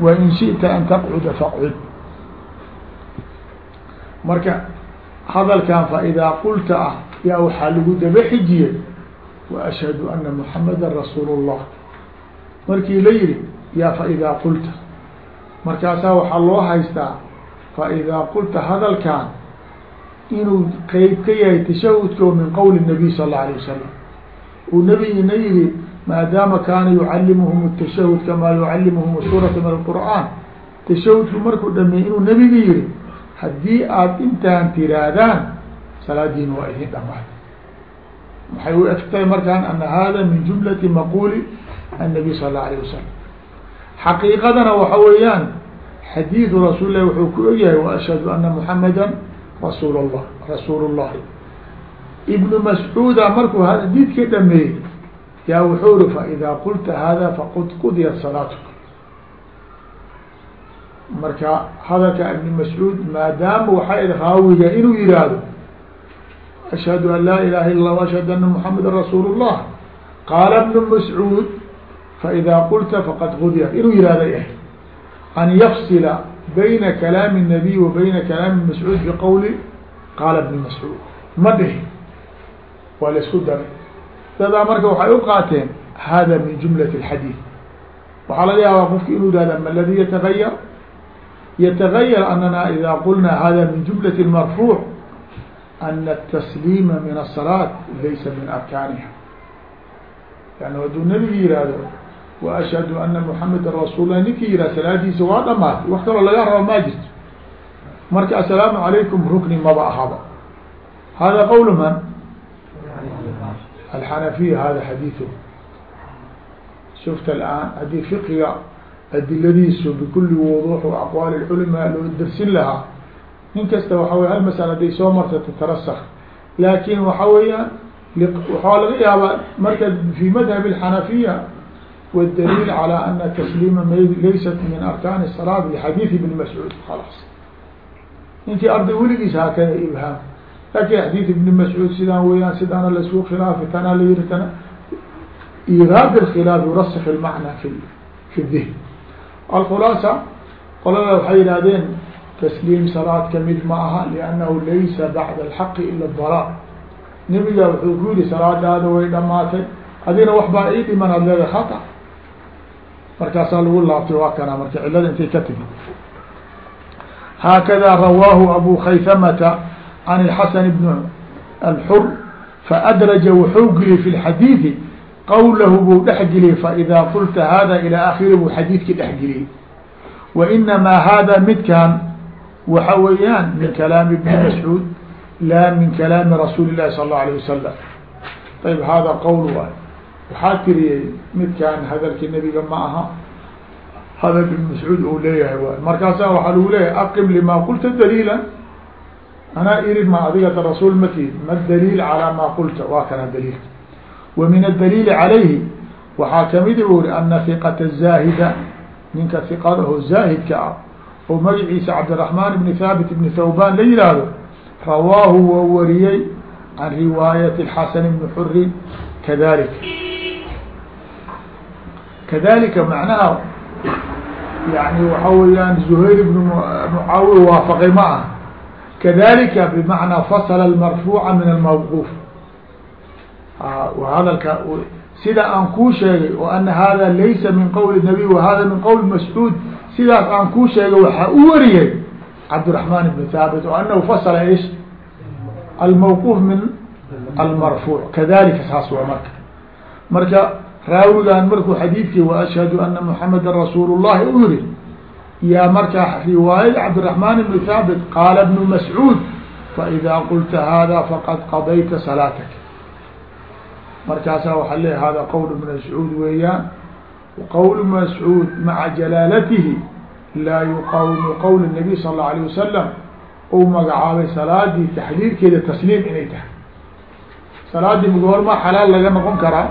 wa in shita an taqcuda faqcud marka hadalkan faidaa qulta ah yaa waxaa lagu daba xijiyey wa ashhadu ana muxamada rasuulu llah markii la yihi yaa faidaa qulta markaasaa waxaa loo haystaa fa idaa qulta hadalkan inuu qeyb ka yahay tashahudko min qowli nabiy sal اla alay wasalam uu nabigina yihi maadaama kaana yucalimuhum tashahud kamaa yucalimuhum suurata min alqur'aan. Tashahudku markuu dhameey inuu nebiga yihi haddii aada intaan tiraahdaan salaadiin waa idin dhamaada maxay u egtahay markaan ana hada min jumlati maquuli annabiy sal اla alay wasalam xaqiiqadana waxa weeyaan xadiidu rasuul lah wuxuu ku ogyahay waashhadu ana muxameda rasuul اllah rasuul llahi ibnu mascuuda markuu hadiidka dhameeyey yaa wuxuu ri faidaa qulta hada faqud qudiyat salaatk marka hadalka ibn mascuud maadaama waxay raawiga inuu yihaahdo ashhadu an laa ilaha il lah ashhadu ana muxameda rasuul llah qaala ibnu mascuud faidaa qulta faqad qudiyat inuu yihahda an yafsila bayna kalaami الnabiy wa bayna kalaami mascuud biqowli qaala ibn mascuud ma dhihin waa la isku daray dadaa marka waxay u qaateen hada min jumlat اxadiid waxaa laga yaabaa qofki inuu yihahda ma ladi yatagayar yatagayar anana ida qulna hada min jumlat marfuuc ana الtasliima min الsalaaة laysa min arkaaniha yani hadduu nebigu yihahdo waashhadu ana muxameda rasuullah ninkii yihaha salaadiisa waa dhamaatay wax kaloo laga rabo maa jirto marka assalaamu calaykum rukni maba ahaba hada qowl man alxanafiya hada xadiiu shufta alaan haddii fiqiga adiladiisu bikulli wuduux aqwaali lculamaa loo dersin lahaa nin kasta waxa wey hal masala hadday soo marta tatarasakh laakin waxa weeyaan waxaa laga yaabaa marka fi madhab alxanafiya والdليل على أن تسليma laysat min arkaan الصلاة لxadيiث بن مسعوud خلاص ninkii arday weligiis haakada ibhaam lakin xadيiث بن مسعوud sidaan weyaan sidaana lasku khilaafi tanaa la yiri tana إيrاad الkhiلاaf يurasخ المعنى في في الذهن الkhلاaصة qolada waxay yihahdeen تسليم صلاad kamid ma aha لأnnahu laysa baعda الحq ilا الضلال nebiga wuxuu ku yihi salaadaada way dhamaatay adina wax baa ii dhiman ad leeda haطأ markaasaa lagu laabtay waa kana marka cilada intay ka timi haakada rawaahu abu khayhamata can الxasan bn اlxur faadraja wuxuu geliyey fi اlxadiiثi qawlahu buu dhexgeliyey faإida qulta hada ilى akhiri buu xadiidkii dhexgeliyey wainamaa hada midkan waxa weeyaan min kalaami bni mascuud la min kalaami rasuuli الlahi salى الlaه alيه wasalam ayb hada qowl waay waxaa tiriyey midkaan hadalkii nebiga ma aha. Hadal ibn mascuud uu leeyahay waay markaasa waxaa lagu leeyahay aqim lima qulta daliila anaa iri ma adigata rasuul mati ma daliil calaa ma qulta. Waa kana daliilka. Wa min adaliili calayhi. Waxaa kamidi u ri ana hiqata zaahida. Ninka hiqadaho zaahidka ah oo magaciisa cabdiraxmaan ibni thaabit ibni thawban la yihaahdo rawaahu waa wariyey can riwaayati xasan ibni xurin kadalik kadalika macnaha yani waxa weeyaan zuhayr ibn mucaawiya waafaqay ma ah kadalika bmacnaa fasla اmarfuuca min almawquuf hadalka sida aan kuu sheegay o ana hada laysa min qowli nabiy wahada min qowl mascuud sidaas aan kuu sheegay waxaa u wariyey cabdiraحman ibn haabit o anahu fasla ish almawquuf min almarfuuc kadalika saas waa marka marka raawigan markuu xadiidkii wa ashhadu ana muxameda rasuul llahi u yiri yaa markaa riwaayada cabdiraxmaan ibnu haabit qaala bnu mascuud faidaa qulta hada faqad qadayta salaatak. Markaasaa waxaa leey hada qowl ibnu mascuud weeyaan qowl ibnu mascuud maca jalaalatihi laa yuqaawimu qowl nabiy sal allau alayh wasalam uu magacaabay salaadii taxdiirkeeda tasliim inay tahay. Salaadii mugahormaa xalaal laga noqon karaa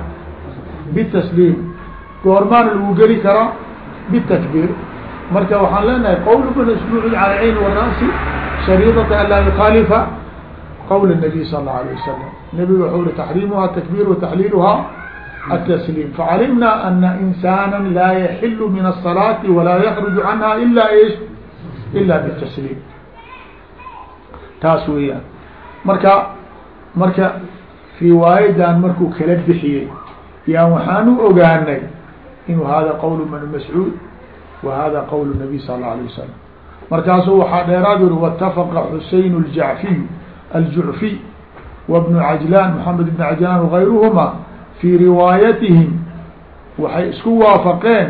btasliim goormaana lagu geli karaa btakbiir marka waxaan leenahay qowl ibn mascuud cala cayn waraasi shariidata an laa yukhalifa qowl الnabiy sal الlaه alيه wasalam nebigu waxau ri taxriimuha takbir wataxliiluha التسليم فعلمنا أن إنسانا لا يحل من الصلاة ولا يخرج عنها إلا إيش إلا بالتسليم taas weeyaan marka marka riwaayadan markuu kala bixiyey yaan waxaan u ogaanay inuu hada qowl ibn mascuud wa hada qowl النabiy sal الlaه alيه wasalam markaasuu waxaa dheeraad uri wاtafaqa xusein اljacfiy aljucfiy wbn cajlan mحamed bn cajlan وغayruhma fii riwaayatihim waxay isku waafaqeen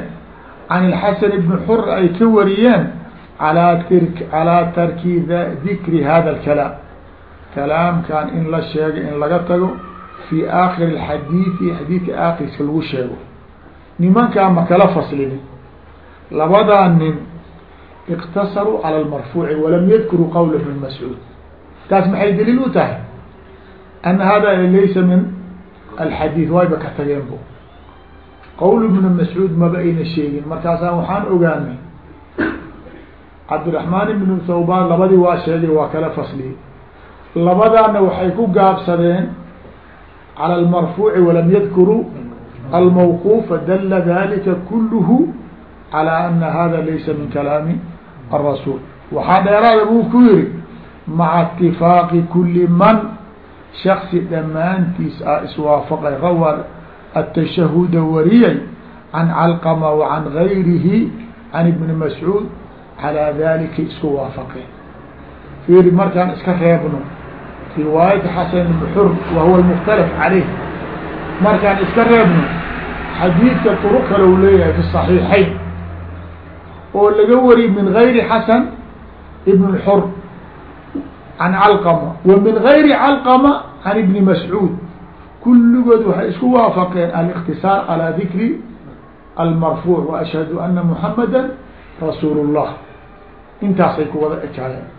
can اlxasan bn xur ay ka wariyeen alى calىa tarki dikri hada اkalaam kalaamkan in la sheegay in laga tago fi aakhir اxadiiثi xadiidka aakirka lagu sheego nimankaa ma kala faslinin labadaa nin اktasaruu calى اmarfuuci walam yadkuruu qowla ibn mascuud taas maxay daliil u tahay ana hada laysa min alxadiid wayba ka tageen bo qowl ibn mascuud maba ayna sheegin markaasaan waxaan ogaanay cabdiraحmaan ibn thawban labadii waa sheegay waa kala fasliyey labadaana waxay ku gaabsadeen calى اlmarfuuci walam yadkuruu almawquufa dala dalika kulluhu calى ana hada laysa min kalaami الrasuul waxaa dheeraada buu ku yihi maca اtifaaqi kuli man shaksi dhammaantiis a iswaafaqay rawa atashahuda wariyay can calqama wa can gayrihi can ibni mascuud calaa dalika isku waafaqeen fiiri markaan iska reebno riwaayada xasan ibn xur wahuwa almukhtalaf caleyh markaan iska reebno xadiidka turuq kale u leeyahay fi saxiixayn oo laga wariy min gayri xasan ibn xur can calqama wa min gayri calqama can ibni mascuud kulligood waxay isku waafaqeen aliktisaar calaa dikri almarfuuc wa ashhadu ana muxamada rasuul اllah intaasay ku wada ekaadeen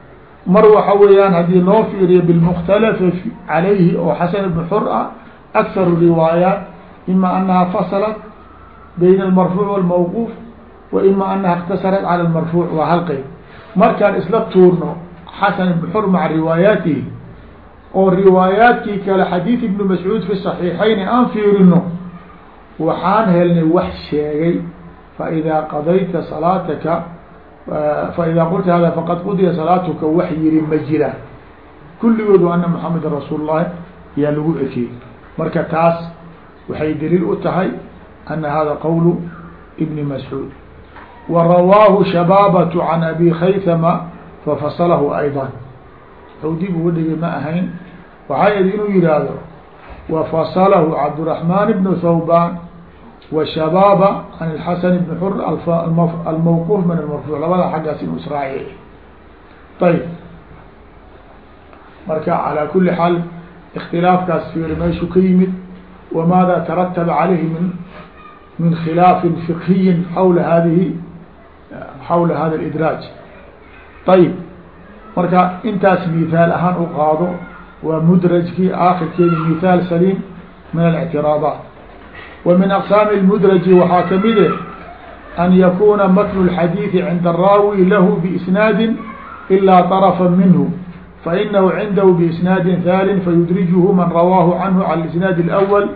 mar waxa weeyaan haddii loo fiiriyo bilmukhtalafi calayhi oo xasan ibn xur ah akharu riwaayaat ima annaha fasalat bayna almarfuuc walmawquuf wa ima annaha iktasarat cala almarfuuc waa hal qeyb markaan isla tuurno xasan ibn xur maca riwaayaatihi oo riwaayaadkii kale xadiid ibnu mascuud fi saxiixayni aan fiirino waxaan helnay wax sheegay fa idaa qadayta salaataka faida qulta hada faqad qudiya salaatuka wax yiri ma jiraan kulligoodu ana maxameda rasuul llahi ayaa lagu ekeyey marka taas waxay daliil u tahay ana hada qowlu ibni mascuud wa rawaahu shabaabatu can abi khaythama fafasalahu aydan hawdi buu wadhigay ma ahayn waxaa yadi inuu yidhaahdo wafasalahu cabdiraxmaan ibnu thawban وشhabاbة عن الحسن بن حر الموqوف min المرفوع labada xaggaas inuu israaciy ayb marka عalى kuli xaal اktilaafkaas fiiri meeshu ka yimid وmaada ترتب عalayhi min min khiلاaf فqhiyi حawla hadihi حawla hada الإdراج ayb marka intaas miثaal ahaan u qaado waa mdrajkii aakirkeedi miثaal saliim min الاعtiraadaat ومن أقسام المdرج waxaa kamide أن يkuna mتن الحdيiث عnda الراawي lah بإسناad إlا طرفا minه فإنه عndه بإسناad ثال فيdرجه mن رwاه عنه عlى الإسناad الأول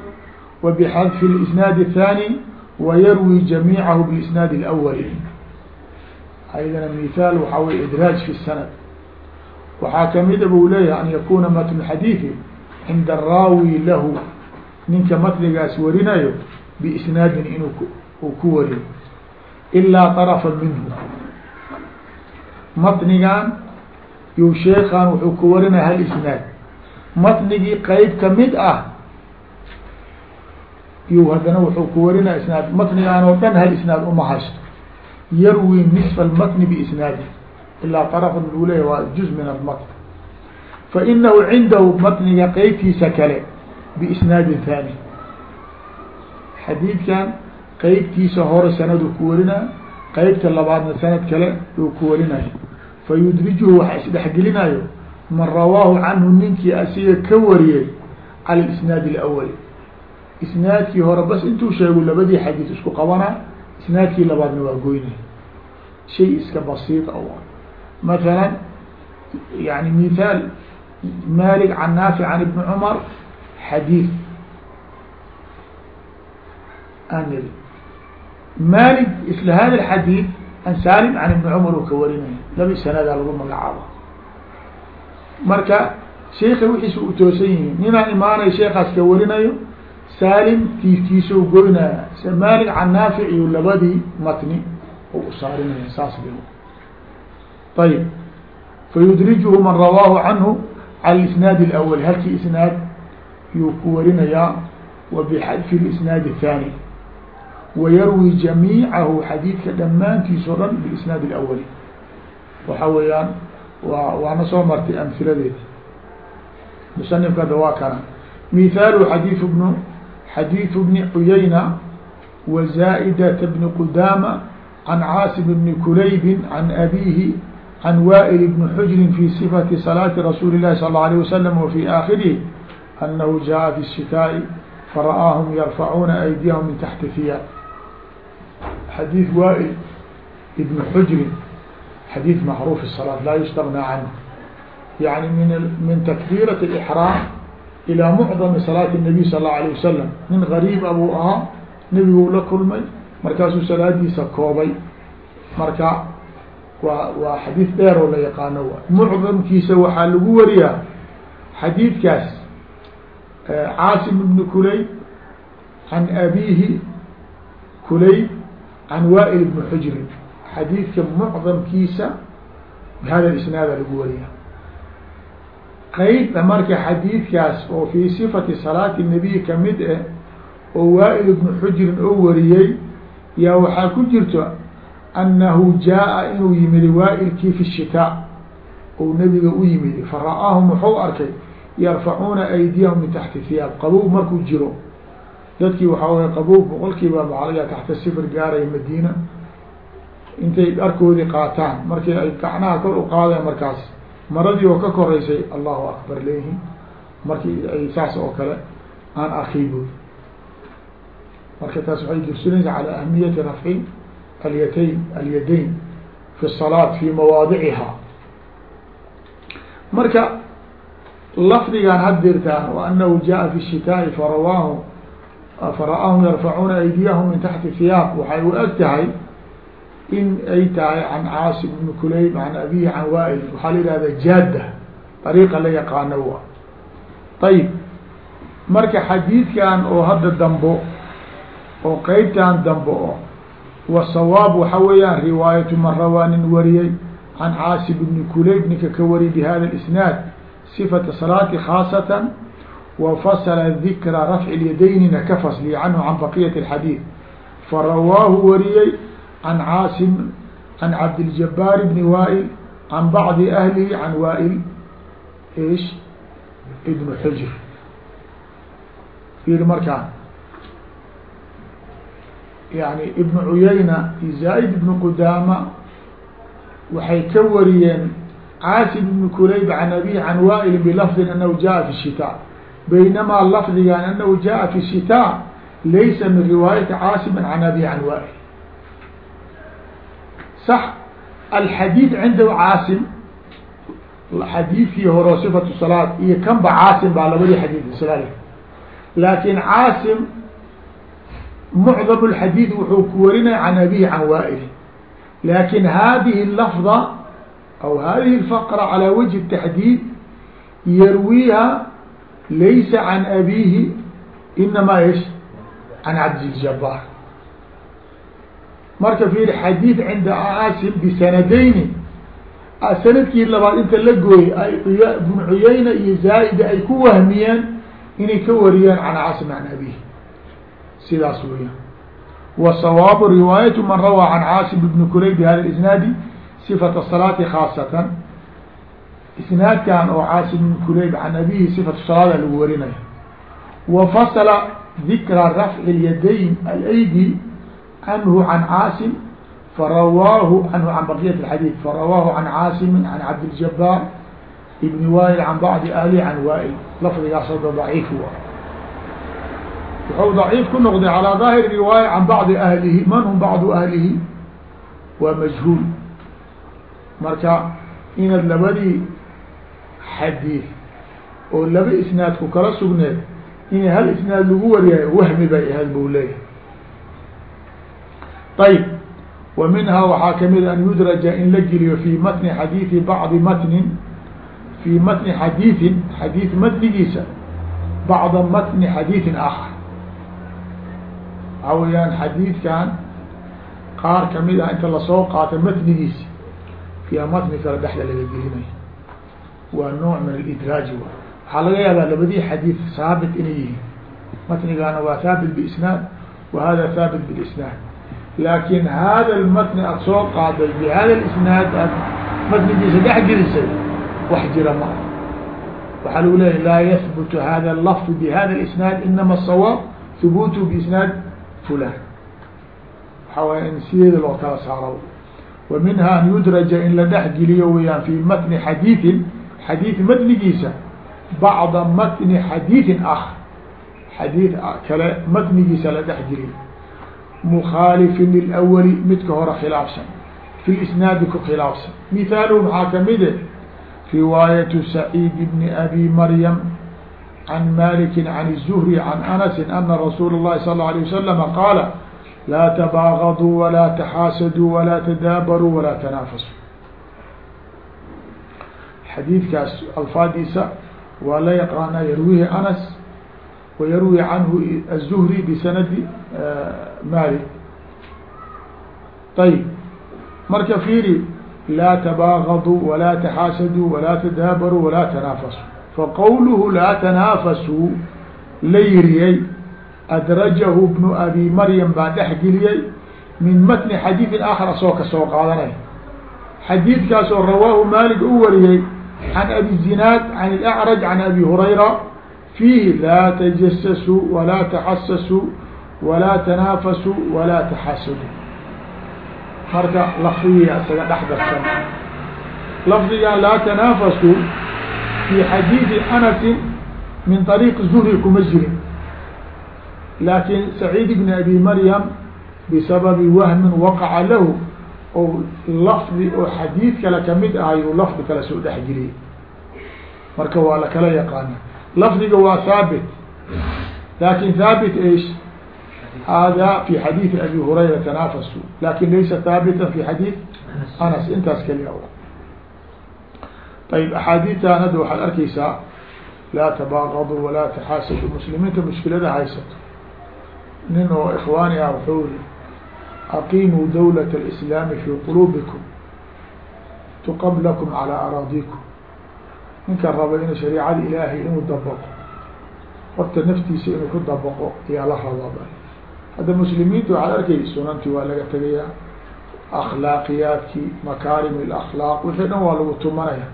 وبxdف الإسناad الثاني وyrwي جميعه بالإسناad الأول aydana مثاal waxa wy إdراaج في السند waxaa kamida bu leeyahy أن ykuna mتن الحdيiث عnda الراawي lah ninka matnigaas warinayo biisnaadin inuu uu ku wariyo ilaa طرفa minhu matnigan yu sheekan wuxuu ku warinaya hal isnaad matnigii qeyb kamid ah yu haddana wuxuu ku warinaya isnaad matnigaan oo dhan hal isnaad uma haysto yarwi نصfa الmatni biisnaadi ilaa طرفa lu leeya waa juز min almatn fainahu cindahu matniga qeybtiisa kale بisnaadi ثaanي xadiidkan qeybtiisa hore sanadu ku warinaya qeybta labaadna sanad kale uu ku warinayo fayudrijuhu waxa isdhexgelinayo man rawaahu canhu ninkii asiga ka wariyey cala isnaad اlawali isnaadkii hore bas intuu sheego labadii xadiid isku qabana isnaadkii labaadna waa goynay shay iska basiid a matala yani mithaal malik can naafic can ibni cumar xadiid. Aan niri malik isla hada alxadiid an salim can ibni cumar uu ka warinaya laba sanadaa lagu magacaabo. Marka sheika wixiisa u toosan yihiin ninaan imaanayo sheekaas ka warinayo salim tiiftiisa u goynaya malik can naafic iyo labadii matni oo u saarinaya saas bi ayib fayudrijuhu man rawaahu canhu cala isnaad اlawali halkii isnaad yuu ku warinayaa wa bxadfi اisnaad الثaanي wayarwi jamiicahu xadiidka dhammaantiis o dhan biisnaad اlawali waxa weeyaan wa waana soo martay amhiladeed musanifka ada waa kana mithaalu xadiiث bnu xadiiث bni cuyayna wa zaa'dة bni qudama can caasim bni kulaybi can abihi can waa'il bni xujrin fi صifati salaati rasuuli الlahi sal اله alيه wasalam wa fi aakhirihi أنه جاء في الشتاء فرآهم يرفعون أيديهم من تحت ثياب حديث وائل ابن حجر حديث معروف الصلاة لا يستغنى عنه يعني من من تكبيرة الإحرام إلى معظم صلاة النبي صلى الله عليه وسلم من غريب أبو أها نبي la kulmay markaasuu salaadiisa koobay marka waa waa xadiid dheer oo la yaqaano mucdamkiisa waxaa lagu wariyaa xadiidkaas caasim ibn kulayb can abihi kulayb can waa'il ibni xujrin xadiidka mucdamkiisa bihada isnaada lagu wariya qeybta marka xadiidkaas oo fii sifati salaati nabiy ka mid eh oo waail ibnu xujrin oo wariyey yaa waxaa ku jirto annahu jaa inuu yimid waailkii fi shitaa ou nabiga u yimid fara'aahum wuxuu arkay yarfacuuna aydiyahum min taxti hiyaab qabow markuu jiro dadkii waxaa qabow boqolkiiba maalaga taxta sifir gaaray madiina. Intay dharkoodii qaataan markii ay gacnaha kor u qaadeen markaas maradii oo ka koreysay allahu akbar leyihin markii ay saas oo kale aan akiiboy marka taas waxay jirsunaysa calaa ahmiyati rafci alyatayn alyadayn fi salaat fi mawaadiciha marka lafdigan haddirtaan وanahu jaءa fi الshitaaءi farawaahu fara'aahum yarfacuuna aydiyahum min taxti hiyaab waxay u eg tahay in ay tahay can caasim ibn kulayb can abihi can waail waxaa la yihahda jaada ariiqa la yaqaano wa ayib marka xadiidkan oo hadda dambo oo qeybtan dambe o wasawaab waxa weeyaan riwaayatu man rawaa nin wariyey can caasib ibni kulayb ninka ka wariy bihada isnaad sifata salaati khaasatan wafasla dikra rafci lyadaynina ka fasliya canhu can baqiyati اxadiid farawaahu wariyey can caasim can cabdiljabaar bni waail can bacdi ahlihi can waail ish ibn xujr ir markaan yani ibn cuyayna iyo zaaid ibn qudaama waxay ka wariyeen caasim ibn kurayb can abi can waail bilafdin anahu jaa fi shitaa baynamaa lafdigan anahu jaa fi shitaa laysa min riwaayati caasim can abi can waail sax alxadiid cindahu caasim xadiidkii horo sifatu salaad iyo kanba caasim baa labadii xadiid islaali laakin caasim mucdam lxadiid wuxuu ku warinaya can abihi can waaili laakin hadihi lafda aw hadihi lfaqra calaa wajhi taxdiid yarwiiha laysa can abiihi inamaa ish can cabdiljabaar marka fiiri xadiid cinda caasim bisanadayni sannadkii labaad inta la gooyey ay bn cuyayna iyo zaaida ay ku wahmiyeen inay ka wariyeen can caasim can abiihi sidaas weeyaan wa sawaabu riwaayatu man rawaa can caasim ibni kuraybi hada isnaadi sifata salaati khaasatan isnaadkan oo caasim ibn kulayb can abihi sifatu salaada lagu warinaya wa fasla dikra rafci اlyadayn alaydi canhu can caasim farawaahu canhu can baqiyat اxadiid farawaahu can caasimi can cabdiljabaar ibni waail can bacdi ahlihi can waail lafdigaas oda daciif wuxuu daciif ku noqday calaa daahir riwaaya can bacdi ahlihi man hum bacdu ahlihi waa majhuul marka inaad labadii xadiid oo laba isnaad ku kala sugneed inay hal isnaad lagu wariyayo wahmi bay ahayd buu leeyahay. Ayb wa minhaa waxaa ka mid an yudraja in la geliyo fi matni xadiidi bacdi matnin fi matni xadiidin xadiid matnigiisa bacda matni xadiidin akar waxaa weyaan xadiidkan qaar ka mid ah inta la soo qaata matnigiisa fiya matni kale dhexda laga gelinayo waa nooc min alidraaj waxaa laga yaabaa labadii xadiid haabit inay yihiin. Matnigaana waa haabit biisnaad wa hada haabit bilisnaad. Laakin hada lmatni aada soo qaaday bihada isnaad aad matnigiisa dhex gelisay wax jira ma ah waxaa lagu leeya laa yahbutu hada lafd bihada isnaad inama asawaab hubutu biisnaad fulan waxaa waaya in sideeda loo kala saaro wa minha an yudraja in la dhex geliyo weyaan fi matni xadiidin xadiid matnigiisa bacda matni xadiidin ah xadiid kale matnigiisa la dhex geliyo mukaalifin lilawali midka hore khilaafsan fi lisnaadi ku khilaafsan mihaaluhu maxaa kamide riwaayatu saciid bni abi maryam can maliki can الzuhri can anasi ana rasuula اllahi sal اlه alيه wasalama qaala laa tabagaduu walaa taxaasaduu walaa tadaabaruu walaa tanaafasuu xadiidkaas alfaadiisa waa la yaqaanaa yarwihi anas وyrwي canhu الزهrي bsnadi malik ayb marka fiiri laa تbاغضوا وlaa تxاasadوا وlaa تdaabarوا وlaa تناafasوا faqwlhu laa تناafasuu la yiriyey adrajahu bnu abi maryam baa dhex geliyey min matni xadiidin aakhar asagoo ka soo qaadanaya xadiidkaasoo rawaahu maalik u wariyey can abi zinaad can ilacraj can abi hurayra fiihi laa tajasasuu walaa taxasasuu walaa tanaafasuu walaa taxasuduu marka lafdigiia isaga dhex darsan lafdiga laa tanaafasuu fii xadiidi anasin min ariiq zuhri kuma jirin laakin saciid bn abi maryam bisababi wahmin waqaca lahu o lafdi oo xadiid kale ka mid ah ayuu lafdi kale soo dhex geliyey marka waa la kala yaqaana lafdiga waa haabit laakiin haabit ish hada fi xadiidi abi hurayra tanaafasu laakiin laysa haabita fi xadiid anas. Intaas keliya ayb axaadiidtan hadda waxaad arkeysaa laa tabaaqadu walaa taxaasadu muslimiinta mushkilada haysato nin oo ikhwaani ah wuxuu iri aqimuu dawlat اlislaami fi quluubikum tuqab lakum calaa araadikum ninkan raba inu shariicada ilaahay inuu dabaqo horta naftiisa inuu ku dabaqo ayaa la rababa hadda muslimiinta waxaad arkay sunantii waa laga tegayaa akhlaaqiyaadkii makaarim اlakhlaaq wixii dhan waa lagu tumanaya.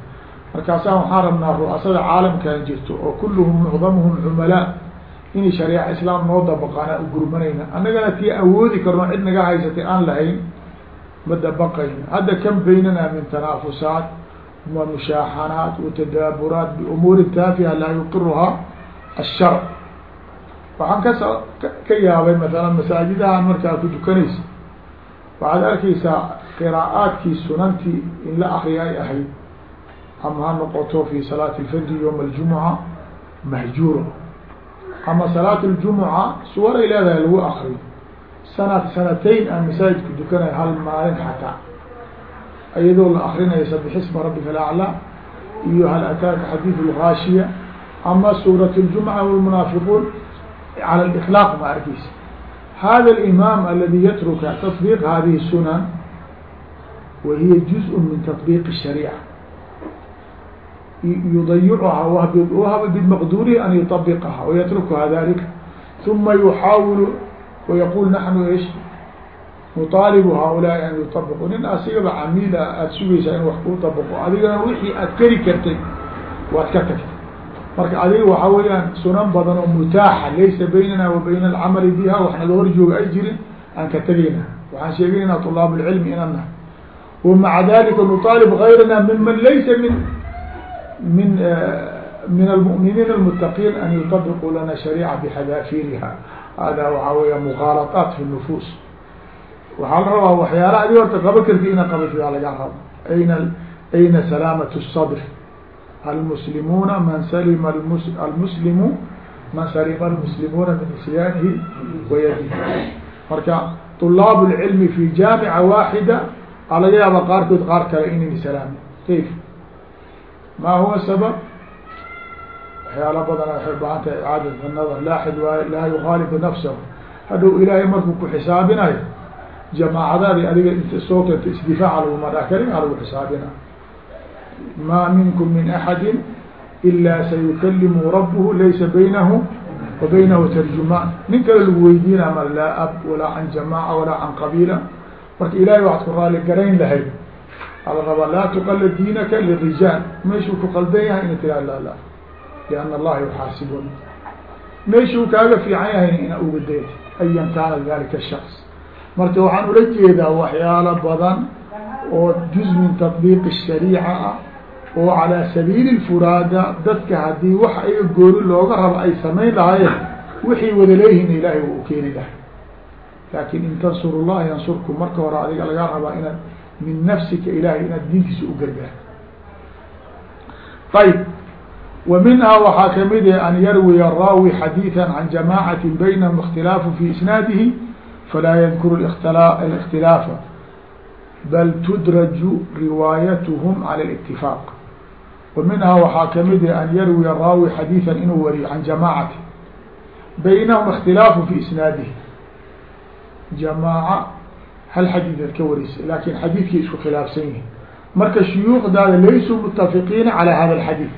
Markaasaa waxaan rabnaa ru'asada jirto oo kulluhum mucdamuhum cumalaa inay shariica islaam noo dabaqaan aan ugurmanayna annagana tii awoodi karno cid naga haysatay aan lahayn ma dabaqayno. Hadda kan baynana min tanaafusaat wa mushaaxanaat wa tadaaburaat biumuuri taafiha laa yuqiruhaa asharc waxaan kas ka yaabay masalan masaajidahan markaa ku dukanaysa. Waxaad arkeysaa qiraa'aadkii sunantii in la akriya ay ahayd. Ama ha noqoto fi salaati lfajri yowma aljumuca mahjuura ama salaat اljumuca suwar ay leedahay lagu akriyo sanad sanatayn aan masaajidku dukanay hal maalin xataa iyadoo la akrinayo sabixisma rabbika alaclaa iyo hal ataaka xadiid اlgaashiya ama suurat اljumca wاlmunaafiquun calى اliطlaaq ma arkeysa hada اlimaam aladi yatruka taطbiq hadihi sunan wa hiya juzء min taطbiq الshariica yudayicuha wahb bmaqdurihi an yuطabiqaha wayatrukuha dalika ثuma yuxaawilu wayaqul naxnu ish nuطaalibu haulaai an yuطabiqu nin asigaba camiila aada sugaysaa in wax kuu dabaqo adigana wixii aad keri kartay waad ka tagtay marka adiga waxaa weeyaan sunan badan oo mutaaxa laysa baynana wa bayna alcamali biha wax naga hor jooga ay jirin aan ka tegayna waxaan sheegaynaa طulaab اlcilmi inaan nahay wamaca dalika nuطaalib gayrana miman laysa min min min almuminiin almutaqiin an yutabiquu lana shariica bixadaafiriha hada waxaa weya mugaalaaat fi nufus waxaa la rabaa waxyaalaha adi horta qaba karti ina qabato yaa laga rabo ayna ayna salaamat sadr almuslimuuna man salima almuslimu man salima almuslimuuna min isyaanihi wa yadihi marka طulaab اlcilmi fi jaamica waaxida alaga yaaba qaarkood qaar kale inayna salaamin kayf ma huwa sabab waxyaala badana waxay ubaahan tahay icaadat anadar laaxid waay laa yukaalifu nafsahu hadhow ilaahay markuu ku xisaabinayo jamaacadaadi adiga inta soo kenta isdifaaca laguma dha kalimaa lagu xisaabina ma minkum min axadi ilaa sayukalimu rabuhu laysa baynahu wa baynahu tarjumaan nin kale lagu weydiina ma laa ab walaa can jamaaca walaa can qabiila marka ilahay waxaad ku raali garayn lahayd ala rabaa laa tuqalid diinaka lirijaal meeshuu ku qaldan yahay ina tira la la liana allaha yuxaasibun. Meeshuu kaaga fiican yahayna ina uga dayta ayan kaana dalika shaks marka waxaan ula jeedaa waxyaalo badan oo juz min tatbiiq shariica ah oo calaa sabiili lfuraada dadka haddii wax ayaga gooni looga rabo ay samayn lahaayeen wixii wada leeyihiin ilaahay wa u keeni lahay laakin in tansur llaha yansurkum marka hore adiga lagaa rabaa inaad min nafsika ilahay inaad diintiisa u gargaarto ayb wa minhaa waxaa kamid ah an yarwiya araawi xadiiثa can jamacati baynahum اkhtilaafu fi isnaadihi falaa yadkuru اkhtilaafa bal tudraju riwaayatuhm calى اlاtifaaq wa minhaa waxaa kamid ah an yarwiya araawi xadiiثa inuu wariyo can jamacati baynahum اkhtilaafu fi isnaadihi jamaaca hal xadiid ad ka warisay laakin xadiidkii isku khilaafsan yihin marka shuyuukhdaada laysuu mutafiqiina calى hada اlxadiid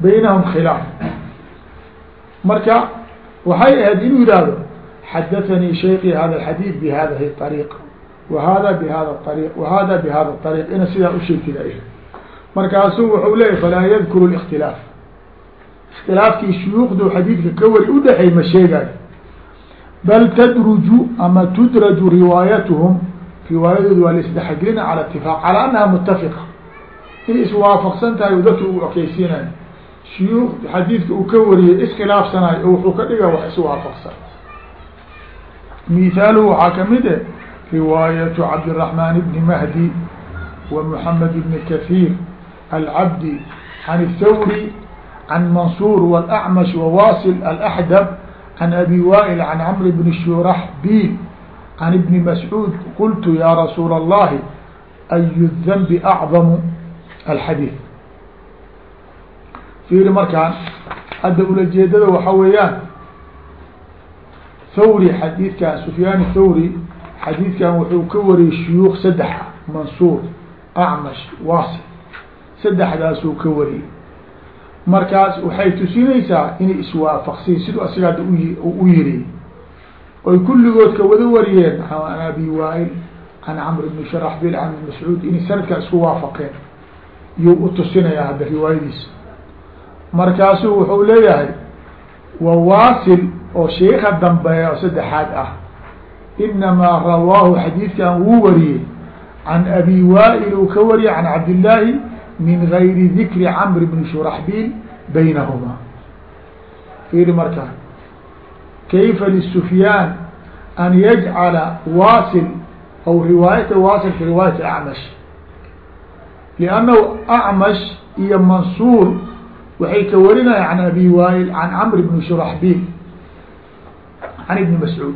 baynahum khilaaf marka waxay ahayd inuu yihahdo xadathanii shayki hada alxadiid bihadihi ariiq wahada bihada ariiq wahada bihada ariiq ina sidaa usheegtida markaasuu wuxuu leeyahy falaa yadkuru اlاktilaaf اktilaafkii shuyuukdu xadiidka ka wari udhexey ma sheegayo bal tdruju ama tudraju riwaayatuhum riwaayadoodu waa laisdexgelina calى itifaaq calى anaha mutafiqa inay iswaafaqsan tahay dadka u okeysiinayo shuyuuk xadiidka uu ka wariyay iskhilaafsanayo oo wuxuu ka dhiga wax iswaafaqsan mithaaluhu waxaa kamid e riwaayatu cabdالرaحman bni mahdi wa mحamed bni kaثيir العبدي عن الثوري عن منصور والأعمش وواصل الأحدب عن أبي وائل عن عمرو بن شرحبيل عن ابن مسعود قلت يا رسول الله أي الذنب أعظم الحديث فيr markaan hadda ulajeedada waxa weeyaan thawri xadiidkan سفyaan الthawri xadiidkan wuxuu ka wariyey shuyuuk saddex mansuur acmash wasil saddexdaasuu ka wariyey markaas waxay tusinaysaa inay iswaafaqsiin siduu asiga hadda u yiri. Oy kulligood ka wada wariyeen an abi waail can camr bni sharaxbil can mascuud inay sanadkaa isku waafaqeen. Iyuu u tusinayaa hadda riwaayadiisa. Markaasuu wuxuu leeyahay wa waasil oo sheika dambeeya oo saddexaad ah. Inamaa rawaahu xadiidkan wuu wariyey. Can abi waail uu ka wariyey can cabdillaahi min gayri dikri camr bni shuraxbiil baynahuma. Fiiri markaa kayfa lisufyaan an yajcala waasil aw riwaayata waasil fi riwaayati acmash liannahu acmash iyo mansuur waxay ka warinaya can abi waail can camr bni shuraxbiil can ibni mascuud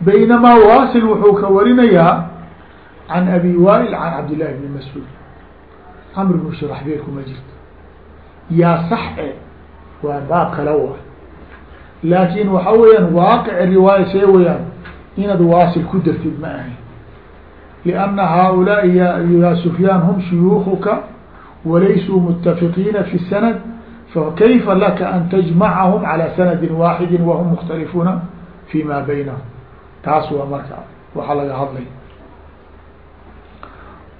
baynamaa waasil wuxuu ka warinayaa can abi waail can cabdillahi bni mascuud camr bnu shuraxbiil kuma jirto yaa sax e waa baab kala wa laakin waxa weeyaan waaqic riwaaya see weyaan inaad waasil ku dartid ma ahayn lianna haaulaai ya sufyaan hum shuyuukuka walaysuu mutafiqiina fi sanad fakayfa laka an tajmacahum calى sanadi waaxidi wahum mukhtalifuuna fi ma baynahum taas waa marka waxaa laga hadlay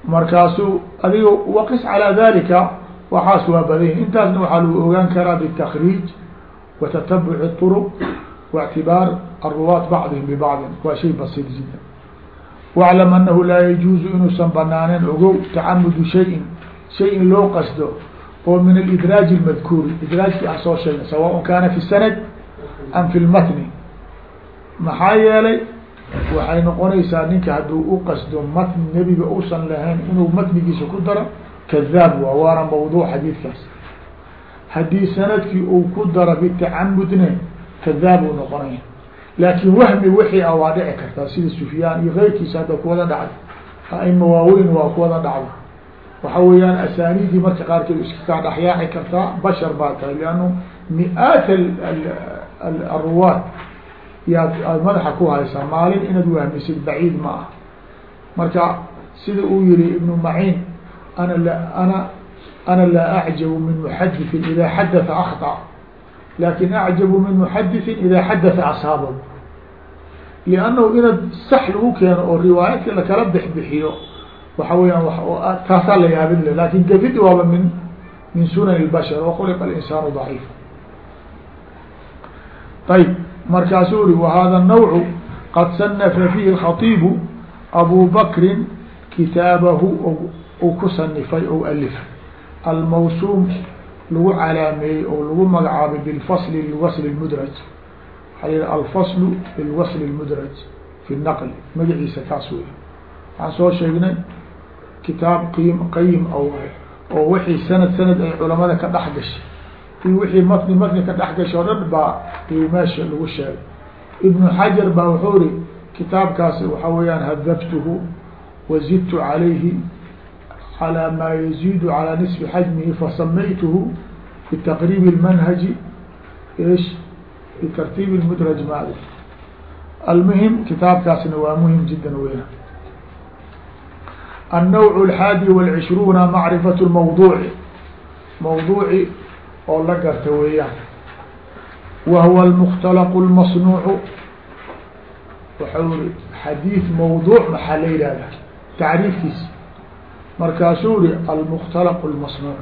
markaasuu adiga waqis calى dalika waxaas waa badanya intaasna waxaa lagu ogaan karaa btakriij wa tatabuc طرق واctibaar aruwaat bacdihim bibacdin waa shay basiir jida wاclam anahu laa yajuuzu inuusan banaanen ogow tacamudu shayin shay in loo qasdo oo min alidraaj اmadkuuri idraajkii aan soo sheegnay sawaء kaana fi sanad am fi lmatni maxaa yeelay waxay noqonaysaa ninka hadduu u qasdo matn nebiga uusan lahayn inuu matnigiisa ku daro kadaab waa waana mawduuc xadiidkaas haddii sannadkii uu ku daro bitacamudne kadaab uu noqonaya laakin wahmi wixii a waa dhici kartaa sida sufyaan iyo keyrkiisa hadda kuwada dhacda aima waaweyn waa kuwada dhacda waxa weeyaan asaaniidii marka qaarkeed iska kaa kartaa bashar baa tahay liannu mi-aat yaad aada madaxa ku haysaa maalin inaad wahmisid baciid ma ah marka sida uu yihi ibnu maciin ana la ana ana laa acjabu min muxadiثin ida xadatha akطأ lakin acjabu min muxadiثin ida xadatha asaabahu liannahu inaad sax lagu keeno oo riwaayadka lakala bixbixiyo waxa weyaan taasaa la yaabin le lakin gafid waaba min min sunan اlbashar wakhuliqa اlinsaanu ضaciif ayb markaasuu i wahada nawcu qad sanafa fiihi khaiibu abu bakrin kitaabahu uu ku sanifay o alifay almawsuum lagu calaameeyey oo lagu magacaabay bilfasli liwasl mudraj waaa alfaslu lilwasl mudraj fi naqli magaciisa kaas wey waxaan soo sheegnay kitaab qiim qayim oo oo wixii sanad sanad ay culamada ka dhex gashay iyo wixii matni matni ka dhex gashay o dhan baa iyu meesha lagu sheegay ibnu xajar baa wuxuu ri kitaabkaas waxa weeyaan hadabtuhu wazidtu calayhi calى ma yaziidu calى nisfi xajmihi fasamaytuhu bitaqriib اlmanhaji ish bitartiib اmudraj maadi almuhim kitaabkaasna waa muhim jiddan weya النوع الحاadي والعشhروuنa معرفة الموضوع موضوعi oo la garta weeyaan. wa huwa almukhtalaqu lmasnuucu waxau ri xadiid mawduuc maxaa la yihahda tacriifkiisa markaasuu ri almukhtalaqu lmasnuuc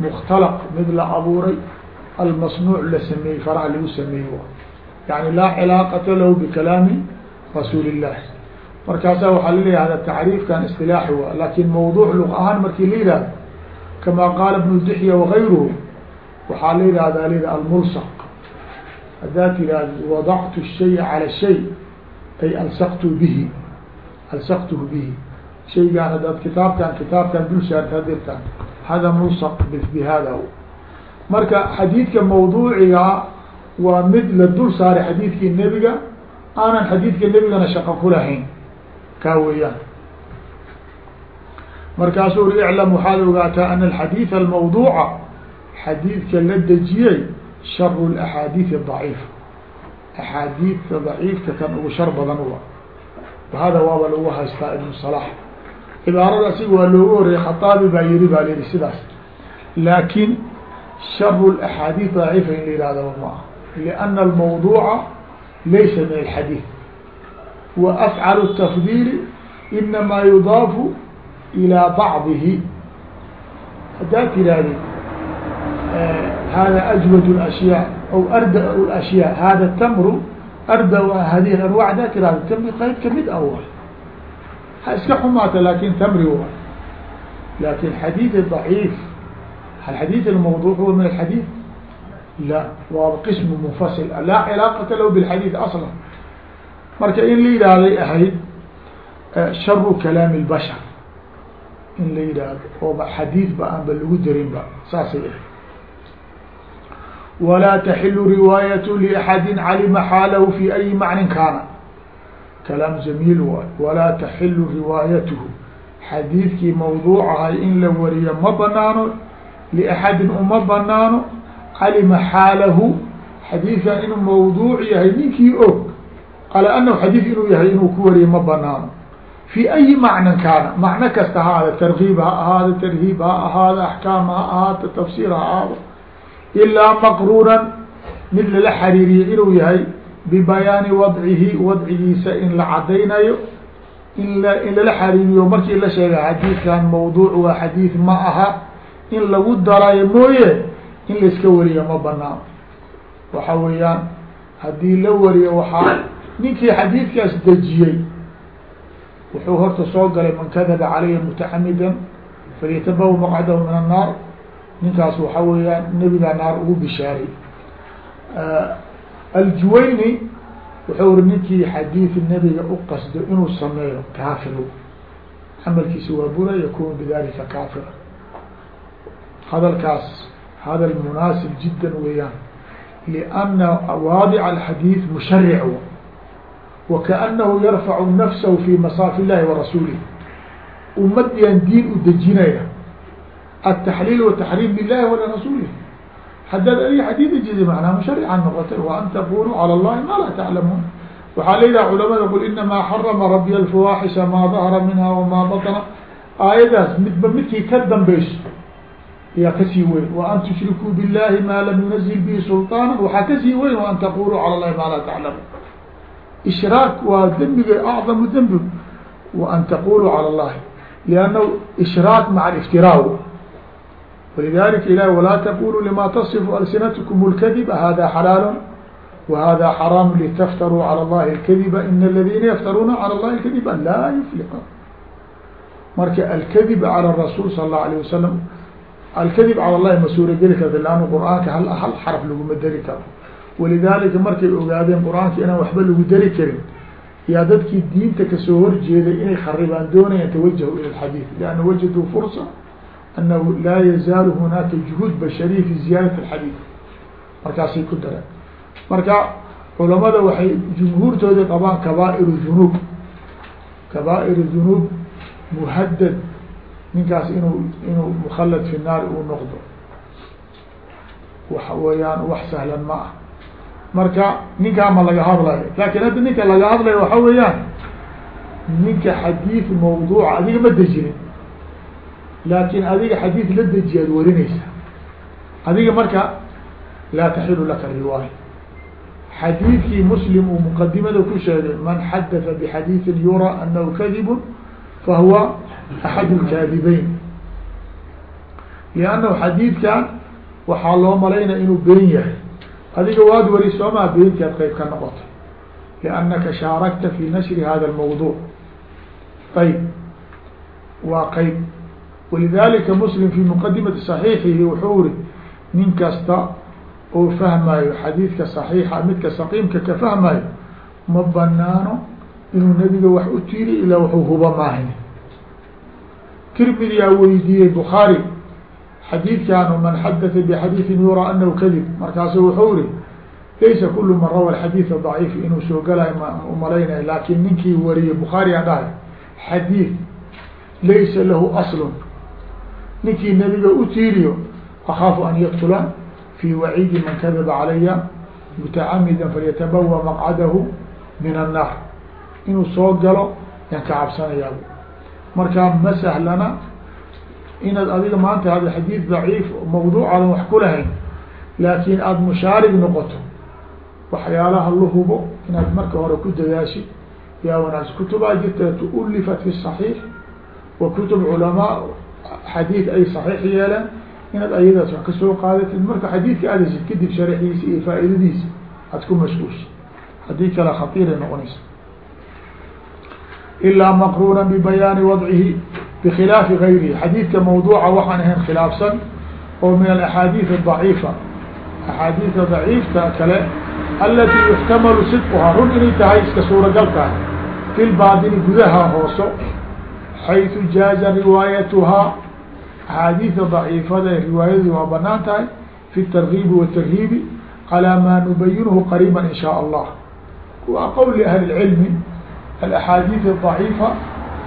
mukhtalaq mid la abuuray almasnuuc la sameeyey faraha lagu sameeyey yani laa cilaaqata lahu bikalaami rasuuli illah markaasaa waxaa laleeyaha tacriifkan istilaaxi waa laakiin mawduuc luq ahaan markii la yihahdo kama qaala ibnu dixya wagayruhu waxaa la yihahda l almulsaq haddaad tirahdo wadactu الshaya calى shay ay alsaqtu bihi alsaqtuhu bihi shaygaan haddaad kitaabkan kitaabkan dul saarta dirtaan hada mulsaq bihada marka xadiidka mawduuciga waa mid la dul saaray xadiidkii nebiga aanan xadiidka nebigana shaqo kulahayn kaa weeyaan markaasuu ri iclam waxaad ogaataa ana alxadiid almawduuca xadiidka la dejiyey sharu laxaadiid daciifa axaadiidta daciifka kan ugu shar badan uwa hada waaba lagu haystaa ibnu salax. Cibaarada asiga waa loogu horeyey khaaabi baa yiri baa lihi sidaas. Laakin sharu laxaadiid daciifa in la yihahdo ma ah liana almawduuca laysa min alxadiid wa afcalu tafdiili inamaa yudaafu ilaa bacdihi. Haddaad tirahdid hada ajwad اashyaa aw arda ashyaa hada tamru arda hadihi anwac haddaad tirahdo tamri qayb kamid a wa ha iska xumaata lakin tamri wa lakin xadiid ضaciif hal xadiid mawduuc huwa min alxadiid la waa qism munfasil laa cilaaqata lahu bilxadiid asla marka in la yidhaahday ahayd sharu kalaami اlbashar in la yidhaahdo ooba xadiid ba aan ba lagu darin ba saasay ahayd walaa taxilu riwaayat liaxadi calima xaalahu fi ayi macnin kaana kalaam jamiil waay walaa taxilu riwaayatuhu xadiidkii mawduucahay in la wariyo ma banaano liaxadin uma banaano calima xaalahu xadiidkan inuu mawduuc yahay ninkii og ala anahu xadiid inuu yahay inuu ku wariyo ma banaano fi ayi macnan kaana macno kasta ha ahaada tarkiib ha ahaada tarhiib ha ahaada axkaam ha ahaada tafsiir ha ahaado ilaa maqruunan mid lala xariiriyo inuu yahay bibayaani wadcihi wadcigiisa in la cadaynayo in la in lala xariiriyo markii la sheega xadiidkan mawduuc waa xadiid ma aha in lagu darayo mooye in laiska wariyo ma banaan waxa weeyaan haddii la wariyo waxaa ninkii xadiidkaas dejiyey wuxuu horta soo galay man kadaba calaya mutacamidan falyatabawa maqcadahu min annaar ninkaas waxa weeyaan nebigaa naar ugu bishaaray. Aljuwayni wuxuu uri ninkii xadiid nebiga u qasdo inuu sameeyo kaafiru camalkiisa waa bura yakunu bidalika kaafira. Hadalkaas hadal munaasib jiddan weeyaan. Lianna waadic alxadiid musharic wakaanahu yarfacu nafsahu fi masaafi illahi wa rasuulih diin u dejinaya التحليل والتحريم بالله ولرسوله haddaad adiga xadيid jidi معنaa مشhرca noqotay وأn تقulوا عlى الlahi ma laa تعlamuun waxaa leedaha culamada qul inamaa xarama rabي الفawaaxisha maa ظahra minha وmaa baطna aayadaas midba midkii ka dambeyso yaa kasii weyn وan تشhrikuu bالlahi ma lam ينزل bihi سلطاana waxaa kasii weyn وan تqulوا عalى الlahi ma laa تعlamuun إشhراak waa dmbiga أعظم dmbi وan تqulوا عalى الlahi لأnه إشhراak mع الاftirاa ولذلك إلh ولا تقولوا لما تصف ألسنتكم الكذب هذا حلال وهذا حرام لتفتروا على الله الكذب إن الذين يفترون على الله الكذب لا يفلحون marka الكذب على الرسول صلى الله عليه وسلم الكذب على الlahi ma suura geli karta لأnه qرآaنka hal hal xرف laguma deri karo ولذalika markay ogaadeen qرآaنka inaan waxba lagu deri karin yaa dadkii diinta kasoo horjeeday inay kharibaan doonayaan توجهوا ilى الحadيث لأن وجدوا فرصة أنه laa yazaaل هناaka جهوud bشhرية في زiyaadaة الحadيث markaasay ku dareen marka culamada waxay جمهuurtooda qabaan kabا'ر الذنوب kabا'ر الذنوب مhdد ninkaas inuu inuu mkld في الناar uu noqdo waxa weeyaan wax sahlan ma ah marka ninkaa ma laga hadlayo lakin hadda ninka laga hadlayo waxa weeyaan ninka xadيiث mawduuca adiga ma dejinin laakin adiga xadiid la dejiyaad warinaysa adiga marka laa taxilu laka riwaaya xadiidkii muslim uu muqadimada ku sheegay man xadatha bxadiiثin yura anahu kadib fahuwa axad اlkaadibeyn liannahu xadiidkan waxaa loo malaynaya inuu been yahay adiga waad wari soomaa beentiad qeyb ka noqotay liannaka shaarakta fi nashri hada اlmawduc ayb waa qeyb walidalika muslim fii muqadimati saxiixihi wuxuu iri nin kasta oo fahmayo xadiidka saxiixa midka saqiimka ka fahmayo ma banaano inuu nebiga wax u tiiri ilaa wuxuu huba maahin tirmidiyaa weydiiyey bukhaari xadiidkaanu man xadatha bixadiidin yuraa anahu kadib markaasu wuxuu iri laysa kulu man rawa xadiida daciif inuu soo galay umalaynay laakiin ninkii wariyey bukhaari aan dhahay xadiid laysa lahu aslun ninkii nebiga u tiiriyo akaafu an yaktula fi waciidi man kadaba calaya mutacamida falyatabawa maqcadahu min annaar. Inuu soo galo yaan ka cabsanayaa markaa ma sahlana inaad adiga maanta hada xadiid daciif mawduucaadan wax ku lahayn laakin aada mushaarig noqoto waxyaalaha la hubo inaad marka hore ku dadaashid yaa wanaagsa kutubaa jirta tuulifat fi صaxiix wa kutub culamaa xadiid ay صaxiix yeeleen inaad ayadaas wax ka soo qaadatid marka xadiidka aadaysid kadib sharxiisa iyo faa'iidadiisa aad ku mashquulshid haddii kale khatiiray noqonaysa ilaa maqruuna bibayaani wadcihi bkhilaafi gayrihi xadiidka mawduuca waxaan ahayn khilaafsan oo min alaxaadiid adaciifa axaadiida daciifta kale alati yuxtamalu sidquhaa. Run inay tahay iska suuragalkaah fi lbaadini gudaha hooso xayثu jaaza riwaayatuhaa axaadiida daciifada ee riwaayadii waa banaan tahay fi targiibi watarhiibi calaa maa nubayinhu qariiba in shaa allah waa qowl ahli اlcilmi alaxaadiid الضaciifa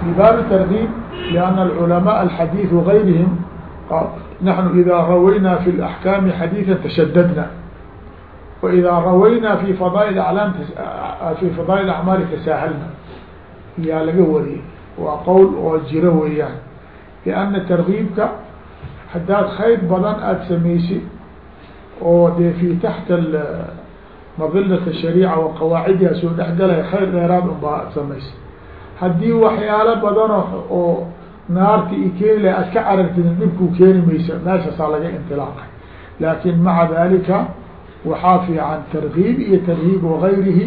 في bاب الترغيب لأن العلماء الحديث غيرهم نحن إذا روينا في الأحكام حديثا تشددنا وإذا روينا في فضائل أعلام في فضائل الأعمال تساهلنا yaa laga wariyey waa qowl oo jiro weeyaan. Lianna tarkiibka haddaad khayr badan aada samaysid oo dee fi taxta madilata shariica wa qawaacidiha soo dhexgalaya khayr dheeraad unbaa aada samaysid haddii waxyaalo badan oo naarta i keeni laha aad ka carartidin dhibkuu keeni maysa meeshaasaa laga intilaaqay. Laakin maca dalika waxaa fiican tarkiib iyo tarhiib wagayrihi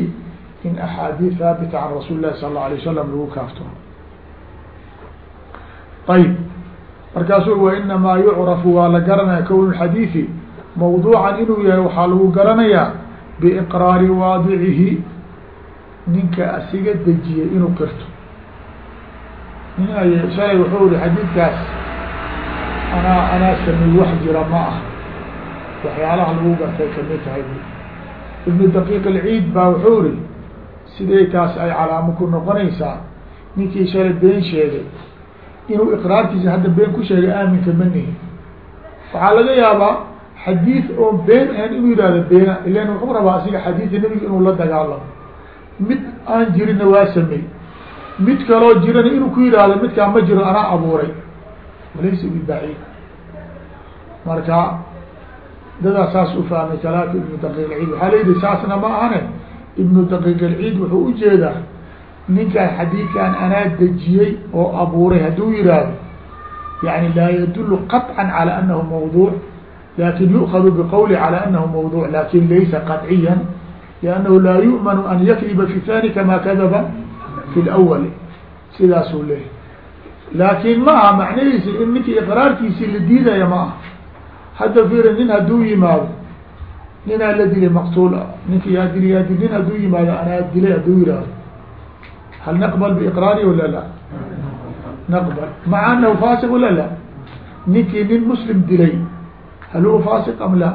in axaadiid haabita can rasuuli lahi sal alla alay wasalam lagu kaafto ayb markaasu wa inamaa yucrafu waa la garanaya kown xadiiثi mawduucan inuu yahay waxaa lagu garanayaa biiqraari waadicihi ninka asiga dejiyay inuu qirto nin ay shalay wuxuu iri xadiidkaas anaa anaa samey wax jira ma ah waxyaalaha lagu gartay ka mid tahay ibnu daqiiq alciid baa wuxuu iri siday taas ay calaamo ku noqonaysaa ninkii shalay been sheegay inuu iqraarkiisa hadda been ku sheegay aaminka ma nihin. Waxaa laga yaabaa xadiid oo been ahan inuu yihahdo beena ilan wuxuu rabaa asiga xadiidka nebiga inuu la dagaalamo. Mid aan jirinna waa samey mid kaloo jirana inuu ku yihahdo midkaa ma jiro anaa abuuray. Walaysa bibaciid marka dadaa saas u fahmay kalaamka ibnu daqiiq alciid. Waxaa la yihi saasna ma ahane ibnu daqiiq alciid wuxuu u jeedaa ninkaan xadiidkan anaa dejiyey oo abuuray hadduu yihahdo yani laa yadulu qaطca calى anahu mawduuc lakin yu'kadu bqowli calى anahu mawduuc lakin laysa qaطciya liannahu laa yu'manu an yakdiba fi thani kama kadaba fi lawali sidaasuu leeyahy laakin ma aha macnahiisi in ninkii iqraarkiisii la diidaya ma aha hadda fiiri nin hadduu yimaado ninaa la dilay maqtuul ninka yaa dili yaa dil nin hadduu yimaado anaa dilay hadduu yihahdo hal naqbal biiqraari wala la naqbal maca anahu faasiq wala la ninkii nin muslim dilay hal huwa faasiq am la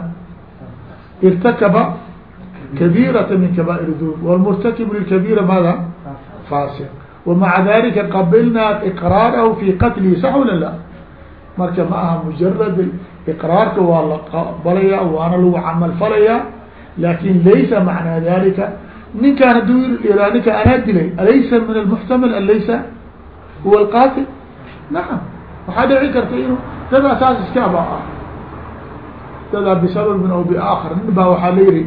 irtakaba kabirata min kaba'ir dunub wlmurtakibu lilkabira maada faasiq wamaca dalika qabilnaa iqraarahu fi qatlihi sax wala la marka ma aha mujarad iqraarka waa la qabalaya waana lagu camal falaya laakiin laysa macnaa dalika ninkaan hadduu iraa ninka anaa dilay alaysa min almuxtamal an laysa huwa alqatil? Nacam waxaa dhici karta inuu dadaa saas iska aba ah dadaa bisababin aw biaakhar nin baa waxaa la yihi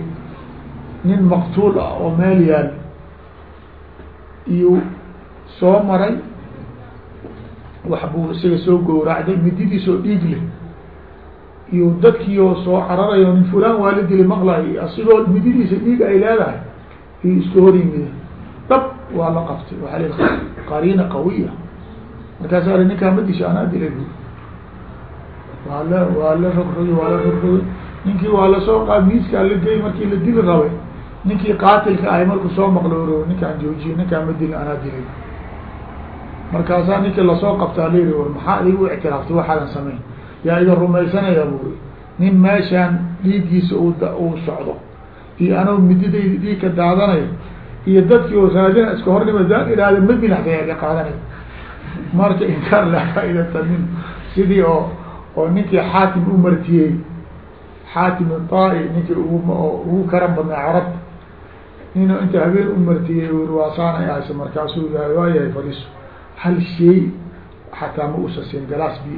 nin maqtuul ah oo meel yaal iyuu soo maray wax buu isaga soo gowracday mididiisoo dhiig leh iyo dadkiioo soo cararayo nin fulaan waa dili maqlay asigoo mididiisa dhiig ay leedahay iyo iska hor yimida dab waa la qabtay. Waxaa l qariina qawiya. Markaasa ninkaa ma disha anaa dilay waa la waa la rogrogay waa la rogrogay ninkii waa la soo qaad miiskaa la gey markii la dili rabay ninkii qaatilka ahay markuu soo maqlooro ninkaan joojiye ninkaan ma dilin anaa dilay. Markaasaa ninkii la soo qabtaa la yihi war maxaa idigu ictiraaftay waxaadan samayn. Yaa iga rumaysanaya buri nin meeshaan dhiiggiisa uu socdo iyo anuu mididayda dhiig ka daadanayo iyo dadkii oo raadina iska hornima daan ihahda ma bilaxkaya qaadanay. Marka inkaar laa faaidata min. Sidii oo oo ninkii xaatim u martiyey xaatim taa-i ninkii ugu ugu karan badnaa carabta nin inta habeen u martiyey waasaanay ahaysa markaasuu yahay waayahay fadhiso hal shay xataa ma usa siin galaas bi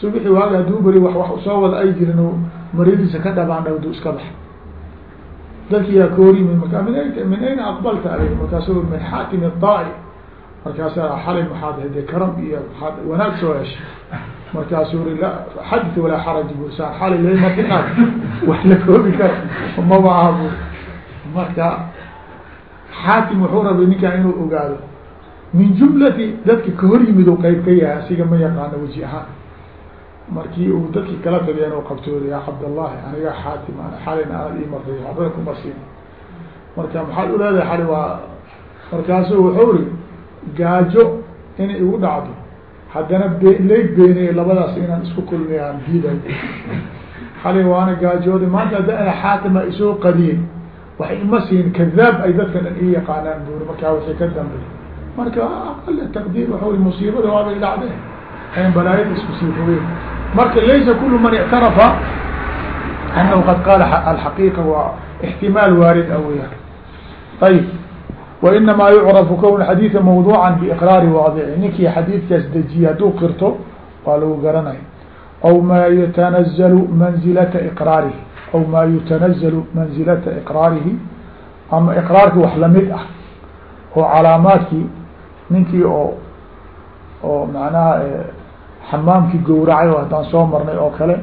subixi waaga hadduu beri wax wax soo wada ay jirin oo maridiisa ka dhabaan dhawdu iska bax dadki yaa ka hor yimid markaa min min ayna aqbalta alayh markaasu min xaakim daa-i markaasa xalay maxaad hade karam iyo maaad wanaag soo heshay markaasuu uri la xadit walaa xaraj bursaan xalay lama dhiqaad wax la koobi karo maba aha bu marka xaakim wuxuu rabay ninkaan inuu ogaado min jumlati dadka ka hor yimid u qeyb ka yahay asiga ma yaqaano weji ahaan markii uu dadki kala tageen oo qabtooda yaa cabdallahi aniga xaatim xalina anad ii martay waxbana kuma siin marka maxaad uleedahay xali waa markaasu wuxuu ri gaajo inay igu dhacdo haddana be lay beenaye labadaas inaan isku kulmay aan xali waana gaajooday maanta hadda ana xaatima isoo qadiyey wax ima siin kadaab ay dadka dhan ii yaqaanaan buuri markaa wixii ka dambay marka aqal taqdiir waxau i musiibada waabay dhacdeen. An balaayada isku sii fogeen marka laysa kulu man ictarafa anahu qad qaala alxaqiiqa waa ixtimaal waarid a weya ayib. Wainamaa yucrafu kown xadiida mawduuca biiqraari waadici ninkii xadiidkaas dejiye hadduu qirto waa lagu garanaya aw maa yatanazalu manzilata iqraarihi. Aw maa yutanazalu manzilata iqraarihi. Ama iqraarki wax la mid ah oo calaamaadkii ninkii oo oo macnaha xamaamkii gowracay oo haddaan soo marnay oo kale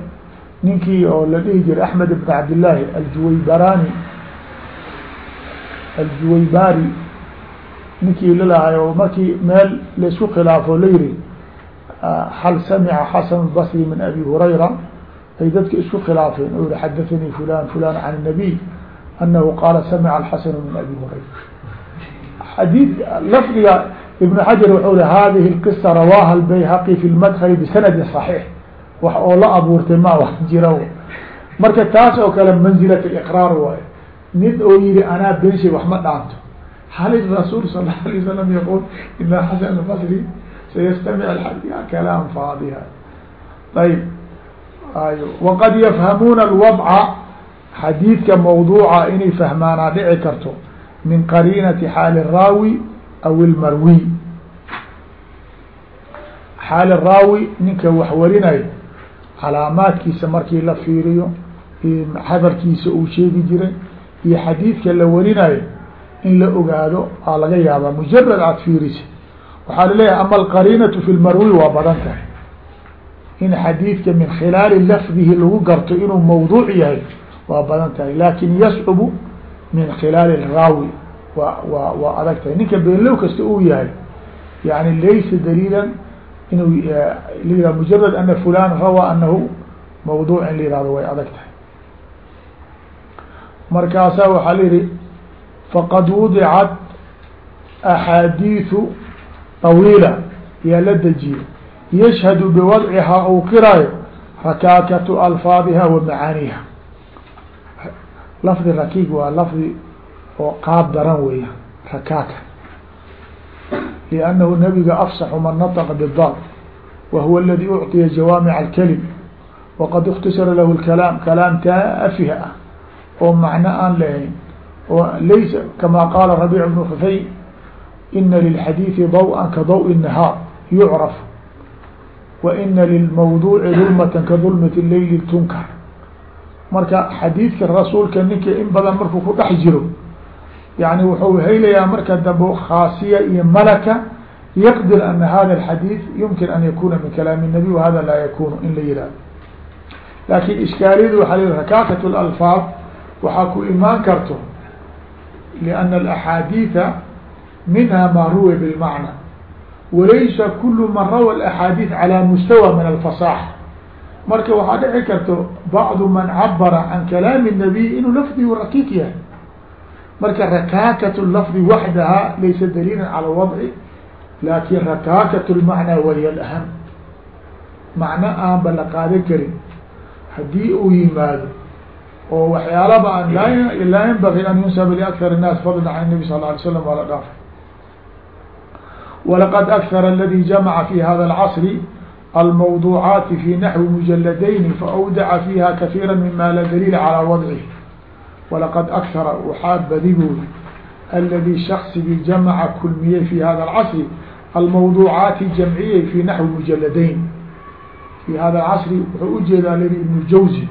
ninkii oo la dhihi jiray axmed ibn cabdillaahi aljuwaybarani aljuwaybari ninkii lalahay oo markii meel la isku khilaafo la yihi hal samica xasan basri min abi hurayra ay dadka isku khilaafeen? Oo yihi xadathanii fulan fulan can الnabiy anahu qaala samica alxasanu min abi hurayra. Xadii lafdiga ibn xajar wuxuu i hadihi اlqisa rawaha albayhaqi fi lmadkli bisanadi صaxiix wax oo la abuurtay ma wax jira marka taas oo kale manzilat iqraar waayo mid oo yihi anaa benshay wax ma dhaanto. Hal rasuul sal la alay wasalam yaqul ina xasan albasri sayastamic alxadiya kalaam faadiha. Ayb waqad yafhamuuna alwadca xadiidka mawduuca inay fahmaanaa dhici karto min qariinati xaali raawi aw ilmarwi xaali raawi ninka wax warinayo calaamaadkiisa markii la fiiriyo iyo hadalkiisa uu sheegi jiray iyo xadiidka la warinayo in la ogaado aa laga yaabaa mujarad aad fiirisa waxaa la leeyahay ama alqariinatu fi lmarwi waa badan tahay. In xadiidka min khilaali lafdihi lagu garto inuu mawduuc yahay waa badan tahay. Lakin yascubu min khilaali raawi wa wa waa adag tahay. Ninka beenlow kasta uu yahay yani laysa daliila inuu la mujarad ana fulan rawaa anahu mawduuc in la yihahdo way adag tahay markaasaa waxaa la yihi faqad wudicat axaadiiثu طawiila yaa la dejiyey yashhadu biwadcihaa ou qiraayo rakaakatu alfaadiha wa macaaniha lafdi rakiig waa lafdi oo qaab daran weya rakaaka لأnnahu nabiga afsaxu man naطqa bالdar wa huwa اladi ucطiya jawaamiع اlkelim waqad اkhtasara lahu اkalaam kalaam taafiha ah oo macno aan lahayn oo laysa kama qaala rabic bnu khufay ina lilxadiiثi dawءa ka dawء الnahaar yucraf wa ina lilmawduuci dulmata ka dulmat leyli tunkar marka xadiidka rasuulka ninka in badan markuu ku dhex jiro yani wuxuu helayaa marka dambe khaasiya iyo malaka yaqdir ana hada alxadiid yumkin an yakuna min kalaami nabiy wahada laa yakunu in la yihahdo laakin ishkaaliyadu waa l rakakat alfaad waxaa ku imaan karto liana alaxaadiida minha maa ruwiya bilmacna walaysa kulu man rawa alaxaadiid calaa mustawa min alfasaxa marka waxaa dhici karto bacdu man cabara can kalaami الnabiy inuu lafdigu rakiik yahay marka rakaakat lafdi waxdaha laysa daliila calى wadci lakin rakaakat lmacnaa waliya laham macno aanba la qaadan karin haddii uu yimaado oo waxyaalaba an laa yanbagi an yunsaba liakar الnaas fadla can الnabi sal ه alay slam waa la dhaafay walaqad akara aladi jamaca fi hada اlcasri almawduucaati fi naxwi mujaladayni faawdaca fiha kahiira mima la daliila calى wadcihi walaqad akara waxaa badi buuri aladi shaksigii jamaca kulmiyey fi hada اlcasri almawduucaati jamciyey fi naxwi mujaladayn fi hada casri wuxuu ujeedaa lii ibn jawzi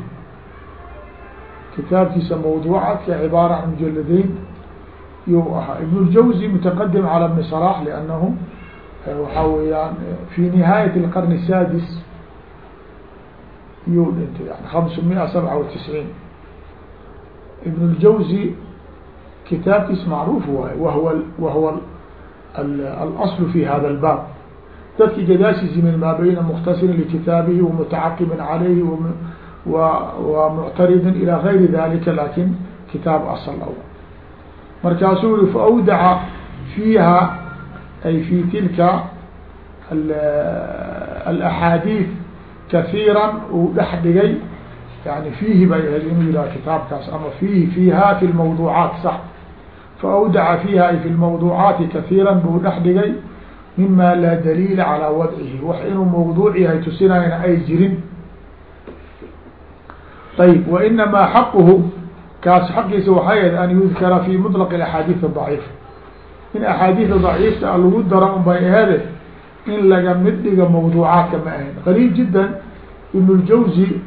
kitaabkiisa mawduucaadka cibaara can mujaladayn yuu ahaa ibn ljawzi mutaqadim calى bni صلاح lannahu waxaa weeyaan fi nihaayat اlqarn الsaadis yuu dhintay yani hamsa miya sabca wa tisciin ibn اljawzi kitaabkiis macruuf waay wahw wahwa alaslu fi hada اlbaab dadki gadaashiis yimin maa bayna mukhtasirin likitaabihi wamutacaqibin calayhi wa muctaridin ilaa gayri dalika laakin kitaab asal aw markaasuu yihi faawdaca fiiha ay fi tilka alaxaadiid kahiira uu dhex dhigay yani fiihi baa ahayd inuu yidhaha kitaabkaas ama fiihi fiiha fi lmawduucaat sax faawdaca fiiha ay fi lmawduucaati kaiira buu dhex dhigay mima laa daliila calaa wadcihi wax inuu mawduuc yahay tusinayna ay jirin ayb wa inamaa xaquhu kaas xaqiisa waxay ahayd an yudkara fi mutlaq axaadiid daciif in axaadiida daciifta a lagu daro un bay ahade in laga mid dhiga mawduucaadka ma ahayn qaliil jiddan ibn ljawzi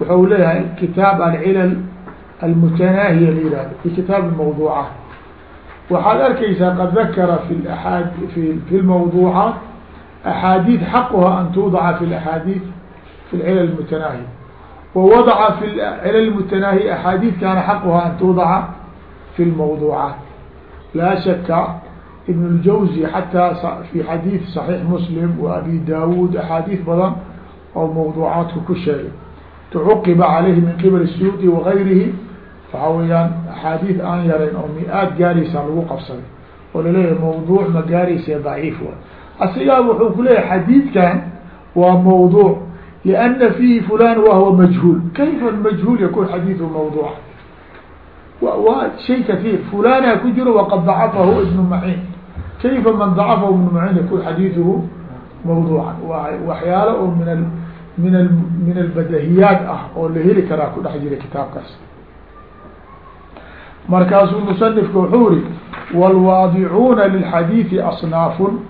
wuxuu leeyahay kitaab alcilal almutanaahiya la yihahdo fi kitaab mawduucaat waxaad arkaysaa qad dakara fi aad fi lmawduucaat axaadiid xaquha an tuudaca fi axaadiid fi lcilal mutanaahiya wawadaca fi cilal mutanaahiya axaadiid kaana xaquha an tuudaca fi lmawduucaat laa shaka ibn اljawzi xataa fi xadiid صaxiix muslim wa abi daawuud axaadiid badan oo mawduucaadku ku sheegay tucuqiba calayhi min qibal الsuudi wagayrihi waxaa weeyaan axaadiid aan yarayn oo mi-aad gaaraysa lagu qabsaday oo la leeyahay mawduuc ma gaaraysa daciif wa asigaa wuxuu kuleeyahay xadiidkan waa mawduuc liana fiihi fulan wahwa majhuul kayfa majhuul yakun xadiidu mawduuca waa shay kaiir fulana ku jiro waqad dacafahu ibnu maciin kayfa man dacafahu ibnu maciin yakun xadiiduhu mawduucan waa waxyaalo oo min min min albadahiyaat ah oo la heli karaa ku dhex jira kitaabkaas. Markaasuu musanifka wuxuu iri wاlwaadicuuna lilxadiidi asnaafun.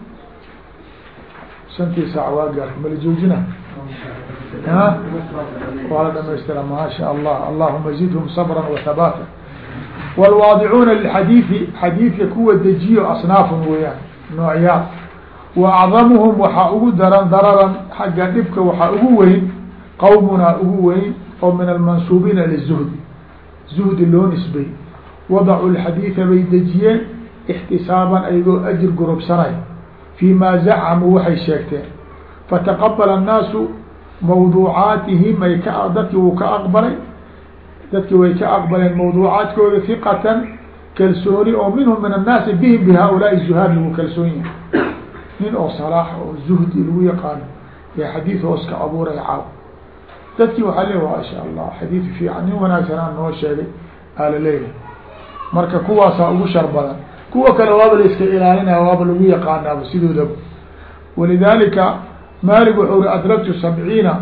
Shantii saac waa gaar mala joojina? Waa la dhamaystira maa sha allah allahuma zidhum sabra wahabaata wاlwaadicuuna lilxadiidi xadiidka kuwa dejiyo asnaafun weeyaan noocyaal wa acdamuhum waxaa ugu daran dararan xagga dhibka waxaa ugu weyn qowmunaa ugu weyn oo min almansuubiina lizuhdi zuhdi loo nisbay. Wadacuu lxadiida bay dejiyeen ixtisaaban ayagoo ajir gurubsanay fii ma zacamuu waxay sheegteen. Fataqabala annaasu mawduucaatihim ay ka dadki wuu ka aqbalay. Dadki way ka aqbaleen mawduucaadkooda hiqatan kalsooni oo minhum min annaasi bihim bi haaulaai zuhaad lagu kalsoon yahay nin oo salaaxa oo zuhdi lagu yaqaano ya xadiid hoos ka abuuraya caaw. Dadkii waxaa leey waa insha allah xadiid fiican nin wanaagsanaan noo sheegay aa leeyahay. Marka kuwaasaa ugu shar badan. Kuwa kale waaba la iska ilaalinaya waaba lagu yaqaanaaba sidoodaba walidalika malig wuxuu ri adragtu sabciina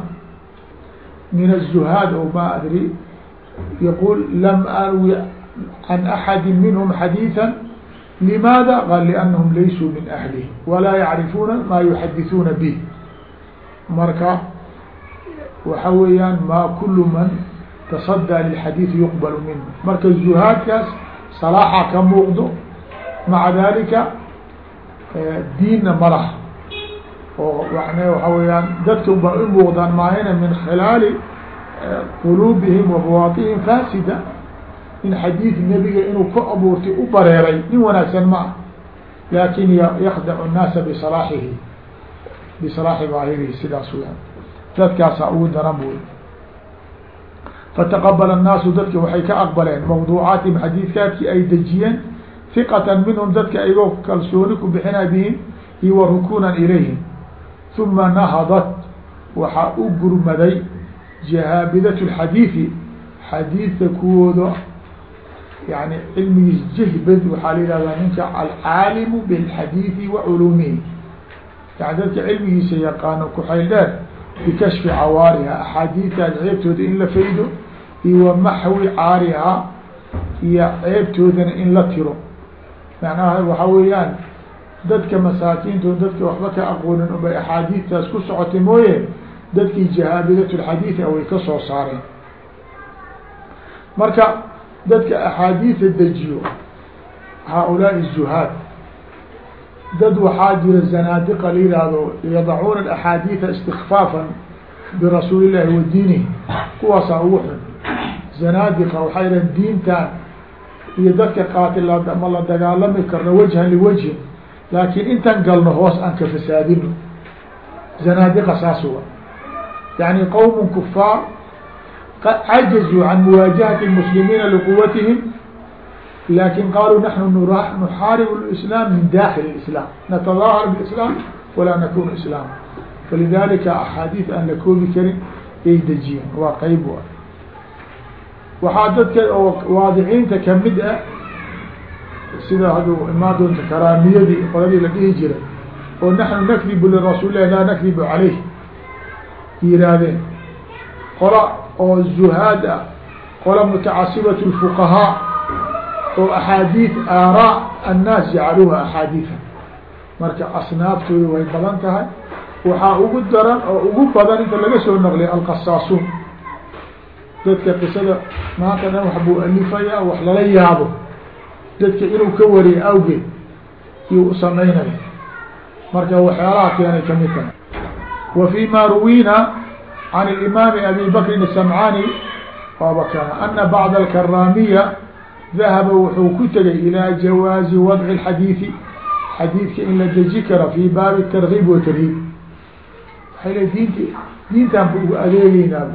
min aلzuhaad o ma adri. Yaqul lam arwi can axadi minhm xadiiثa limaada qal liannahum laysuu min ahlihi walaa yacrifuuna ma yuxadisuuna bih marka waxa weeyaan ma kulu man tasadaa lilxadiidi yuqbalu minhu marka zuhaadkaas salaaxa ka muuqdo maca dalika diinna ma laha oo wan waxa weeyaan dadka ba u muuqdaan maahina min khilaali quluubihim wa bawaatihim faasida in xadiid nebiga inuu ku abuurtay u bareeray nin wanaagsan ma ah laakin yakdacu الnaasa bisalaaxihi bisalaaxi daahirihi sidaas weyaan dadkaasaa ugu daran buy fataqabala الnaasu dadki waxay ka aqbaleen mawduucaatihim xadiidkaadkii ay dejiyeen hiqatan minhum dadka ayagoo kalsooni ku bixina bihim iyo wa rukunan ilayhim uma nahadat waxaa u gurmaday jahaabidat اxadiidi xadiidka kuwooda yani cilmigiis jahbad waxaa la yihahdaa ninka alcaalimu bاlxadiidi wa culuumihi yani dadka cilmigiisa yaqaano kuxayl dheer bikashfi cawaariha axaadiidtaas ceebtooda in la faydo iyo wa maxwi caariha iyo ceebtoodana in la tiro macnaha waxaa weeyaan dadka masaakiinto dadka waxba ka aqoonin ubay axaadiidtaas ku socotay mooye dadkii jahaabidat lxadiid a way ka soo saareen marka dadka axaadiida dejiyo haaulaai zuhaad. Dad waxaa jira zanaadiqa la yihahdo yadacuuna axaadiida istikfaafan birasuuli illahi wa diinihi kuwaasaa ugu xun. Zanaadiqa waxay yidhahen diintan iyo dadka qaati ma la dagaalami karno wajhan liwajhin laakiin intan galno hoos aan ka fasaadino. Zanaadiqa saas wa yani qowm kufaar cajazuu can muwaajahati lmuslimiina liquwatihim laakiin qaluu naxnu nuxaarib اlislaam min dakil اlislaam natadaahar biislaam walaa nakunu islaam falidalika axaadiid aan la koobi karin yay dejiyeen waa qeyb wa waxaa dadka oo waadiciinta ka mid ah sida haduu imaan doonta karaamiyadii qoladii la dhihi jiray oo naxnu nakdibu lirasuul lah laa nakdibu caleyh yihaahdeen qola oo zuhaad ah qola mutacasibat lfuqahaa oo axaadiid aaraa annaas jacaluuha axaadiida marka asnaaftooda way badan tahay. Waxaa ugu daran oo ugu badan inta laga soo naqliya alqasaasuun dadka qisada maanta dhan wax buu alifayaa wax lala yaabo. Dadka inuu ka wariyo awgeed iyuu usamaynaya marka waxyaalaha keenay ka mid tahay. Wa fi ma ruwina can imaami abi bakrin الsamcani waaba kana ana bacd alkaraamiya dahaba wuxuu ku tegay ilى jawaazi wadci اxadiiثi xadiidka in la deji karo fi baabi targiib wa tarhiib waay le diinti diintaan ba ugu adeegeynaa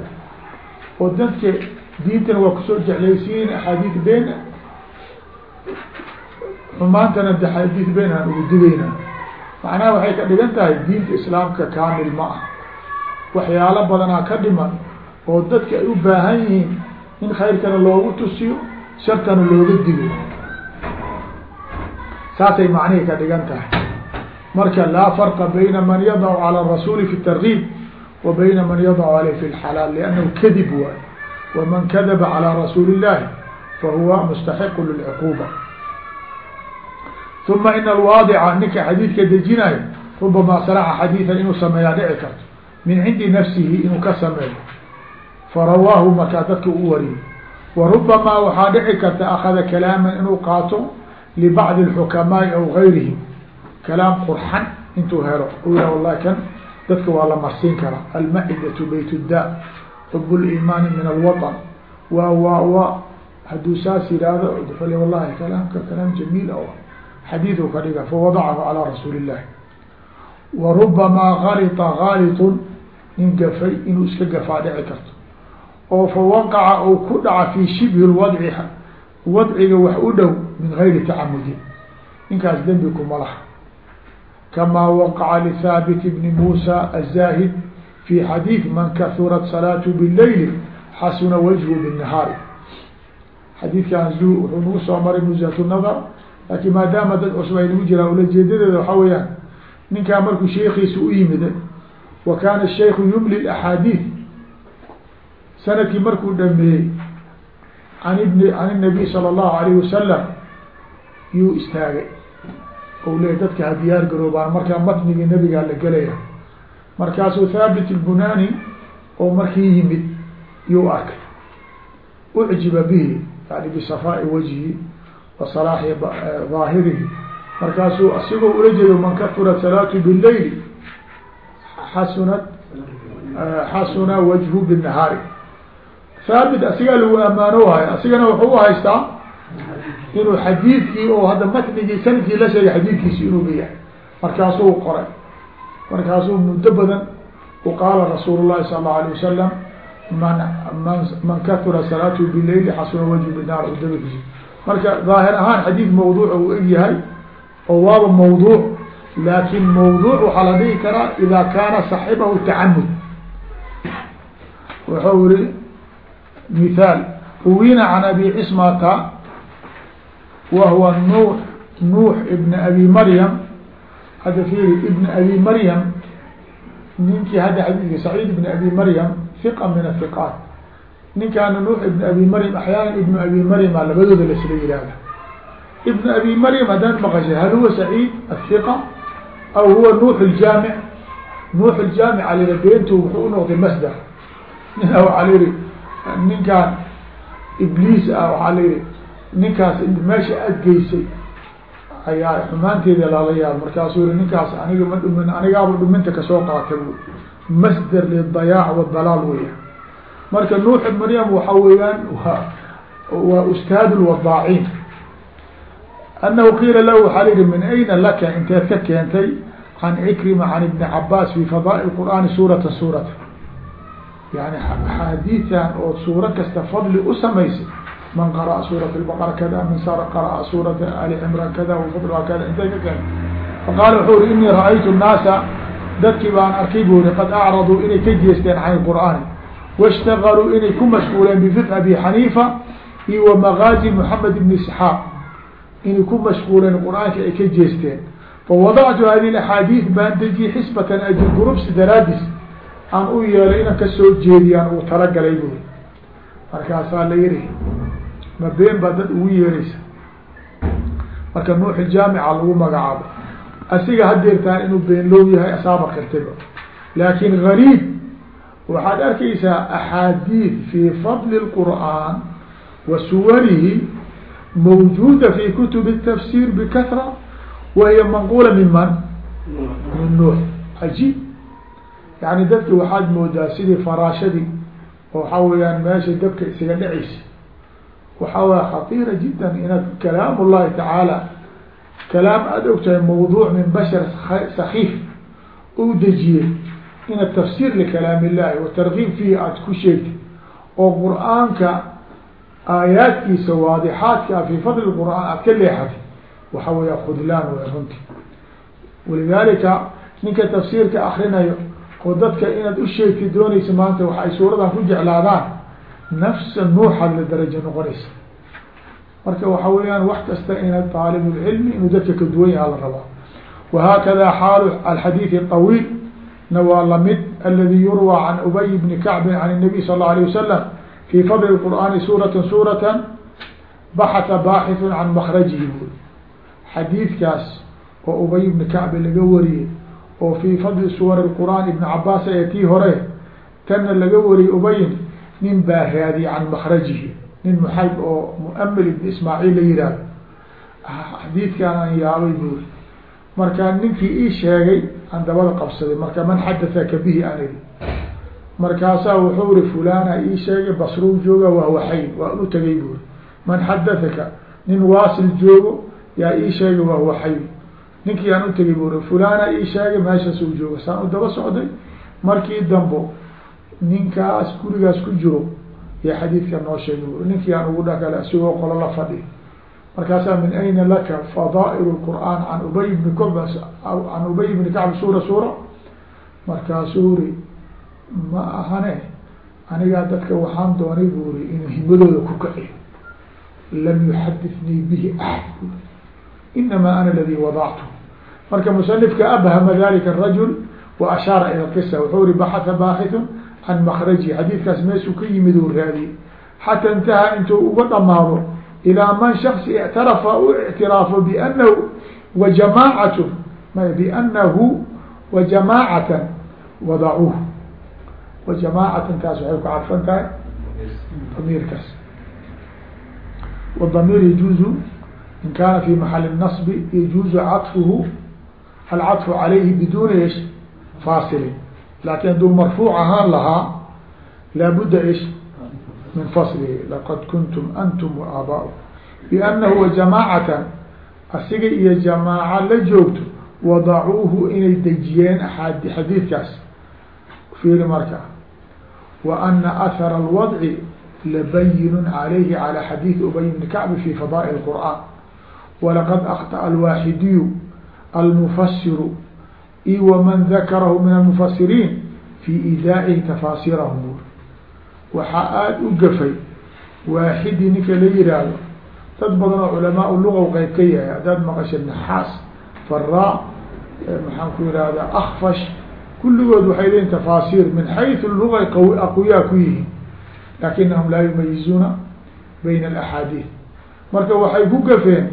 oo dadka diintana waa kusoo jeclaysiin axaadiid been xumaantana de xadiid been aan ugu digaynaa macnaha waxay ka dhigan tahay diinta islaamka kaamil ma ah waxyaalo badanaa ka dhiman oo dadka ay u baahan yihiin in khayrkana loogu tusiyo shartana looga digo. Saasay macnihii ka dhigan tahay. Marka laa farqa bayna man yadacu calى rasuuli fi targiib wa bayna man yadacu aleyh fi lxalaal liannahu kadib waay. Waman kadaba calى rasuuli illahi fahuwa mustaxiqu lilcuquuba. Uma in alwaadica ninka xadiidka dejinayo rubamaa sanaca xadiidan inuu sameeyaa dhici karto min cindi nafsihi inuu ka sameeyo farawaahu markaa dadka u wariyo wa rubamaa waxaa dhici karta akada kalaaman inuu qaato libacdi اlxukamaai aw gayrihim kalaam qurxan intuu helo u yah wallahi kan dadka waa la marsiin karaa almacidatu bayt da xub limaani min alwaطn wa wa wa hadduu saas yihahdo l wallahi kalaamka kalaam jamiil o xadiidu ka dhiga fawadacahu calىa rasuuli الlahi wa rubamaa galita gaalitun nin gafay inuu iska gafaa dhici karto. oo fa waqaca ku dhaca fii shibhi lwadci wadciga wax u dhow min gayri tacamudin ninkaas dembi kuma laha. Kamaa waqaca lithaabit bni muusa azahid fi xadiid man kahurat salaatu bileyli xasuna wajhu binahaari xadiidkan wuxuu nagu soo maray musatunadar laakiin maadaama dad cusub ay nagu jiraan ulajeedadeeda waxaa weeyaan ninkaa markuu sheekiisa u yimid wa kaana shayku yumli axaadiid sannadkii markuu dhameeyey an ibn an nabiy sala allahu alayh wasalam yuu istaagay. Ou le dadka ha diyaar garoobaan markaa matnigii nabigaa la gelaya markaasuu thaabit ilbunaani oo markii yimid yuu arkay. Ucjiba bihi yani bisafaai wajhi wa salaaxi daahirihi eh, markaasuu asigoo ula jeedo man kafura salaatu bileyli xasunat xasuna wajhu binahaari haabit asigaa lagu ammaano waayo asigana wuxuu uhaystaa inuu xadiidkii oo hadda matnigii sanadkii la sheegay xadiidkiisi inuu leeyahay markaasuu qoray markaasuu muddo badan qaala rasuul lahi sal اlau alيه wasalam man man man kahura salaatu bileyli xasuna wajhu binaar udabakisi marka daahir ahaan xadiid mawduuc uu eg yahay oo waaba mawduuc laakin mawduuc waxaa la dhihi karaa ida kaana saxibahu tacamud. Wuxuu iri mithaal uwina can abi cismata wa huwa nuux nuux ibn abi maryam. Hadda fiiri ibn abi maryam ninkii hadda xadiidka saciid ibn abi maryam hiqa min ahiqaat ninkaana nuux ibn abi maryam axyaana ibnu abi maryama labadooda lasla yihahda ibn abi maryam haddaad maqashay hal huwa saciid ahiqa aw huwa nuux ljaamic nuux ljaamic alila beentu wuxuu unoqday masdar. Nina waxaa la yihi ninkaan ibliis ah waxaa la yihi ninkaas meesha aad geysay ayaa xumaanteeda lala yaab markaasuu yihi ninkaas aniga ma dhumin anigaaba dhuminta ka soo qaata bu masder lidayaac wadalaal weya marka nuux maryam waxa weeyaan wa waa ustaad lwadaaciin anahu qiila lahu waxaa layihi min ayna laka inteed ka keentay can cikrima can ibni cabaas fi fadaai qur'aani suurata suurata yani axaadiitan oo suuro kasta fadli u samaysay man qara'a suurat lbaqara kada min qara'a suurata ali cimran kada wafadlha kada intay ka keentay faqaala wuxuu uri inii ra'aytu nnaasa dadkii baan arkay bu uri qad acraduu inay ka jeesteen can qur'aani wاshtagaluu inay ku mashquuleen bifiq abi xaniifa iyo wa magaazi moxamed ibn isxaaq inay ku mashquuleen qur'aanka ay ka jeesteen fawadactu hadi axaadiid baan dejiyey xisbatan ajir gurubsi daraadis aan u yeelay inaan ka soo jeediyaan uu talagalay buri markaasaa la yihi ma been baa dad ugu yeeraysa marka nuux jaamica lagu magacaabo asiga hadeertaan inuu beenlow yahay asaaba kartaba laakin gariib waxaad arkaysaa axaadiid fi fadli اlqur'aan wa suwarihi mawjuuda fi kutub الtafsir bikahra wa hiya manqula min man min nuux cajiib yani dadki waxaad moodaa sidii faraashadii oo waxaa weyaan meesha dabka isaga dhacaysa waxaa way khatiira jiddan inaad kalaam اllahi tacaala kalaam aada ogtahay mawduuc min bashar sakiif u dejiyey inaad tafsiir likalaam illahi wa tarkiib fiihi aada ku sheegtay oo qur-aanka aayaadkiisa waadixaadka fi fadli qur'aan aad ka leexatay waxa weya khudlaan way runti walidaalika ninka tafsiirka akrinayo oo dadka inaad u sheegtay doonaysa maanta wax ay suuradan ku jeclaadaan nafsa nuuxaad la darajo noqonaysa marka waxa weeyaan wax kasta ina aalibulcilmi inuu dadka ka duwan yaha la rabaa wahaakada xaalu alxadiid awiil na waa lamid aladi yurwى can ubay bni kacbin can الnabiy sal اlه alيه wasalam fadli qur'aani suurata suurata baxata baaxithu can makrajihi buri xadiidkaas oo ubay bni kacbi laga wariyey oo fii fadli suwar qur'aan ibn cabaas ee tii hore tanna laga wariyey ubayin nin baa raadiyey can makrajihi nin muxayb oo muamil ibn ismaaciil la yihahdo xadiidkaan aan yaabay buuri marka ninkii ii sheegay aan dabada qabsaday marka man xadathaka bihi an markaasaa wuxuu iri fulana ii sheegay basruu jooga wahwa xay waa u tegay buuri man xadathaka nin waasil joogo yaa ii sheegay wahwa xay ninkii aan utegay buuri fulana ii sheegay meeshaas uu jooga saan u daba socday markii dambo ninkaas gurigaas ku jiro iyo xadiidka noo sheegay buuri ninkii aan ugu dhakale asigoo qolo la fadhi. Markaasaa min ayna laka fadaa'il qur'aan can ubay bni kb can ubay bni kacb suura suura. Markaasuu ri ma ahane anigaa dadka waxaan doonay buuri inuu himadooda ku kaciyo. Lam yuxadithnii bihi axad inamaa ana aladii wadactu marka musanifka abhama dalika arajul wa ashaara ila qisa wuxuu ri baxatha baakitun can makraji xadiidkaas meeshuu ka yimid uu raadiyey. Xata intaha intuu uga dhamaado ilaa man shaksi ictarafa u ictiraafo bianahu wa jamaacatu bianahu wa jamaacatan wadacuuh wa jamaacatan taas waxay ku cadfan tahay damiirkaas. Wdamiir yajuuzu in kaana fi maxali nasbi yajuuzu caطfuhu alcaطfu calayhi biduuna ish faasilin. Laakin hadduu marfuuc ahaan lahaa laabudda ish min faslihi laqad kuntum antum wa aabaa-u liannahu wa jamaacatan asiga iyo jamaaca la joogto wadacuuhu inay dejiyeen xadiidkaas. Fiiri marka. wa ana ahara alwadci labayinu calayhi calى xadiidi ubay bni kacbi fi fadaa'il qur'aan walaqad akطأa alwaaxidiyu almufasiru i waman dakarahu min almufasiriin fi idaa'ihi tafaasirahum buuri waxaa aada u gafay waaxidi ninka la yihaahdo dad badan oo culamaa luga qeyb ka yahay haddaad maqasha naxaas faraa maxaan ku yihahdaa akfash kulligood waxay leeyiin tafaasiir min xayثu luga qawi aqwiyaa ku yihiin. Lakinahum laa yumayizuuna bayna alaxaadiid marka waxay ku gafeen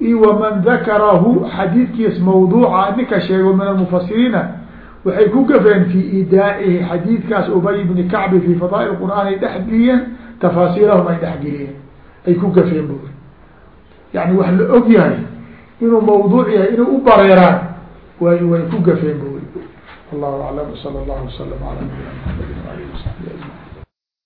i waman dakarahu xadiidkiis mawduuca ninka sheego min almufasiriina waxay ku gafeen fi idaacihi xadiidkaas ubay bni kacbi fi fadaa'il qur'aan ay dhexgeliyeen tafaasiirahum ay dhexgeliyeen ay ku gafeen buri yani wax la og yahay inuu mawduuc yahay inay u way way ku gafeen buri wallahu aclam sala allahu wasalam ala nabiyina maxamedi waalihi wasaxbi ajmain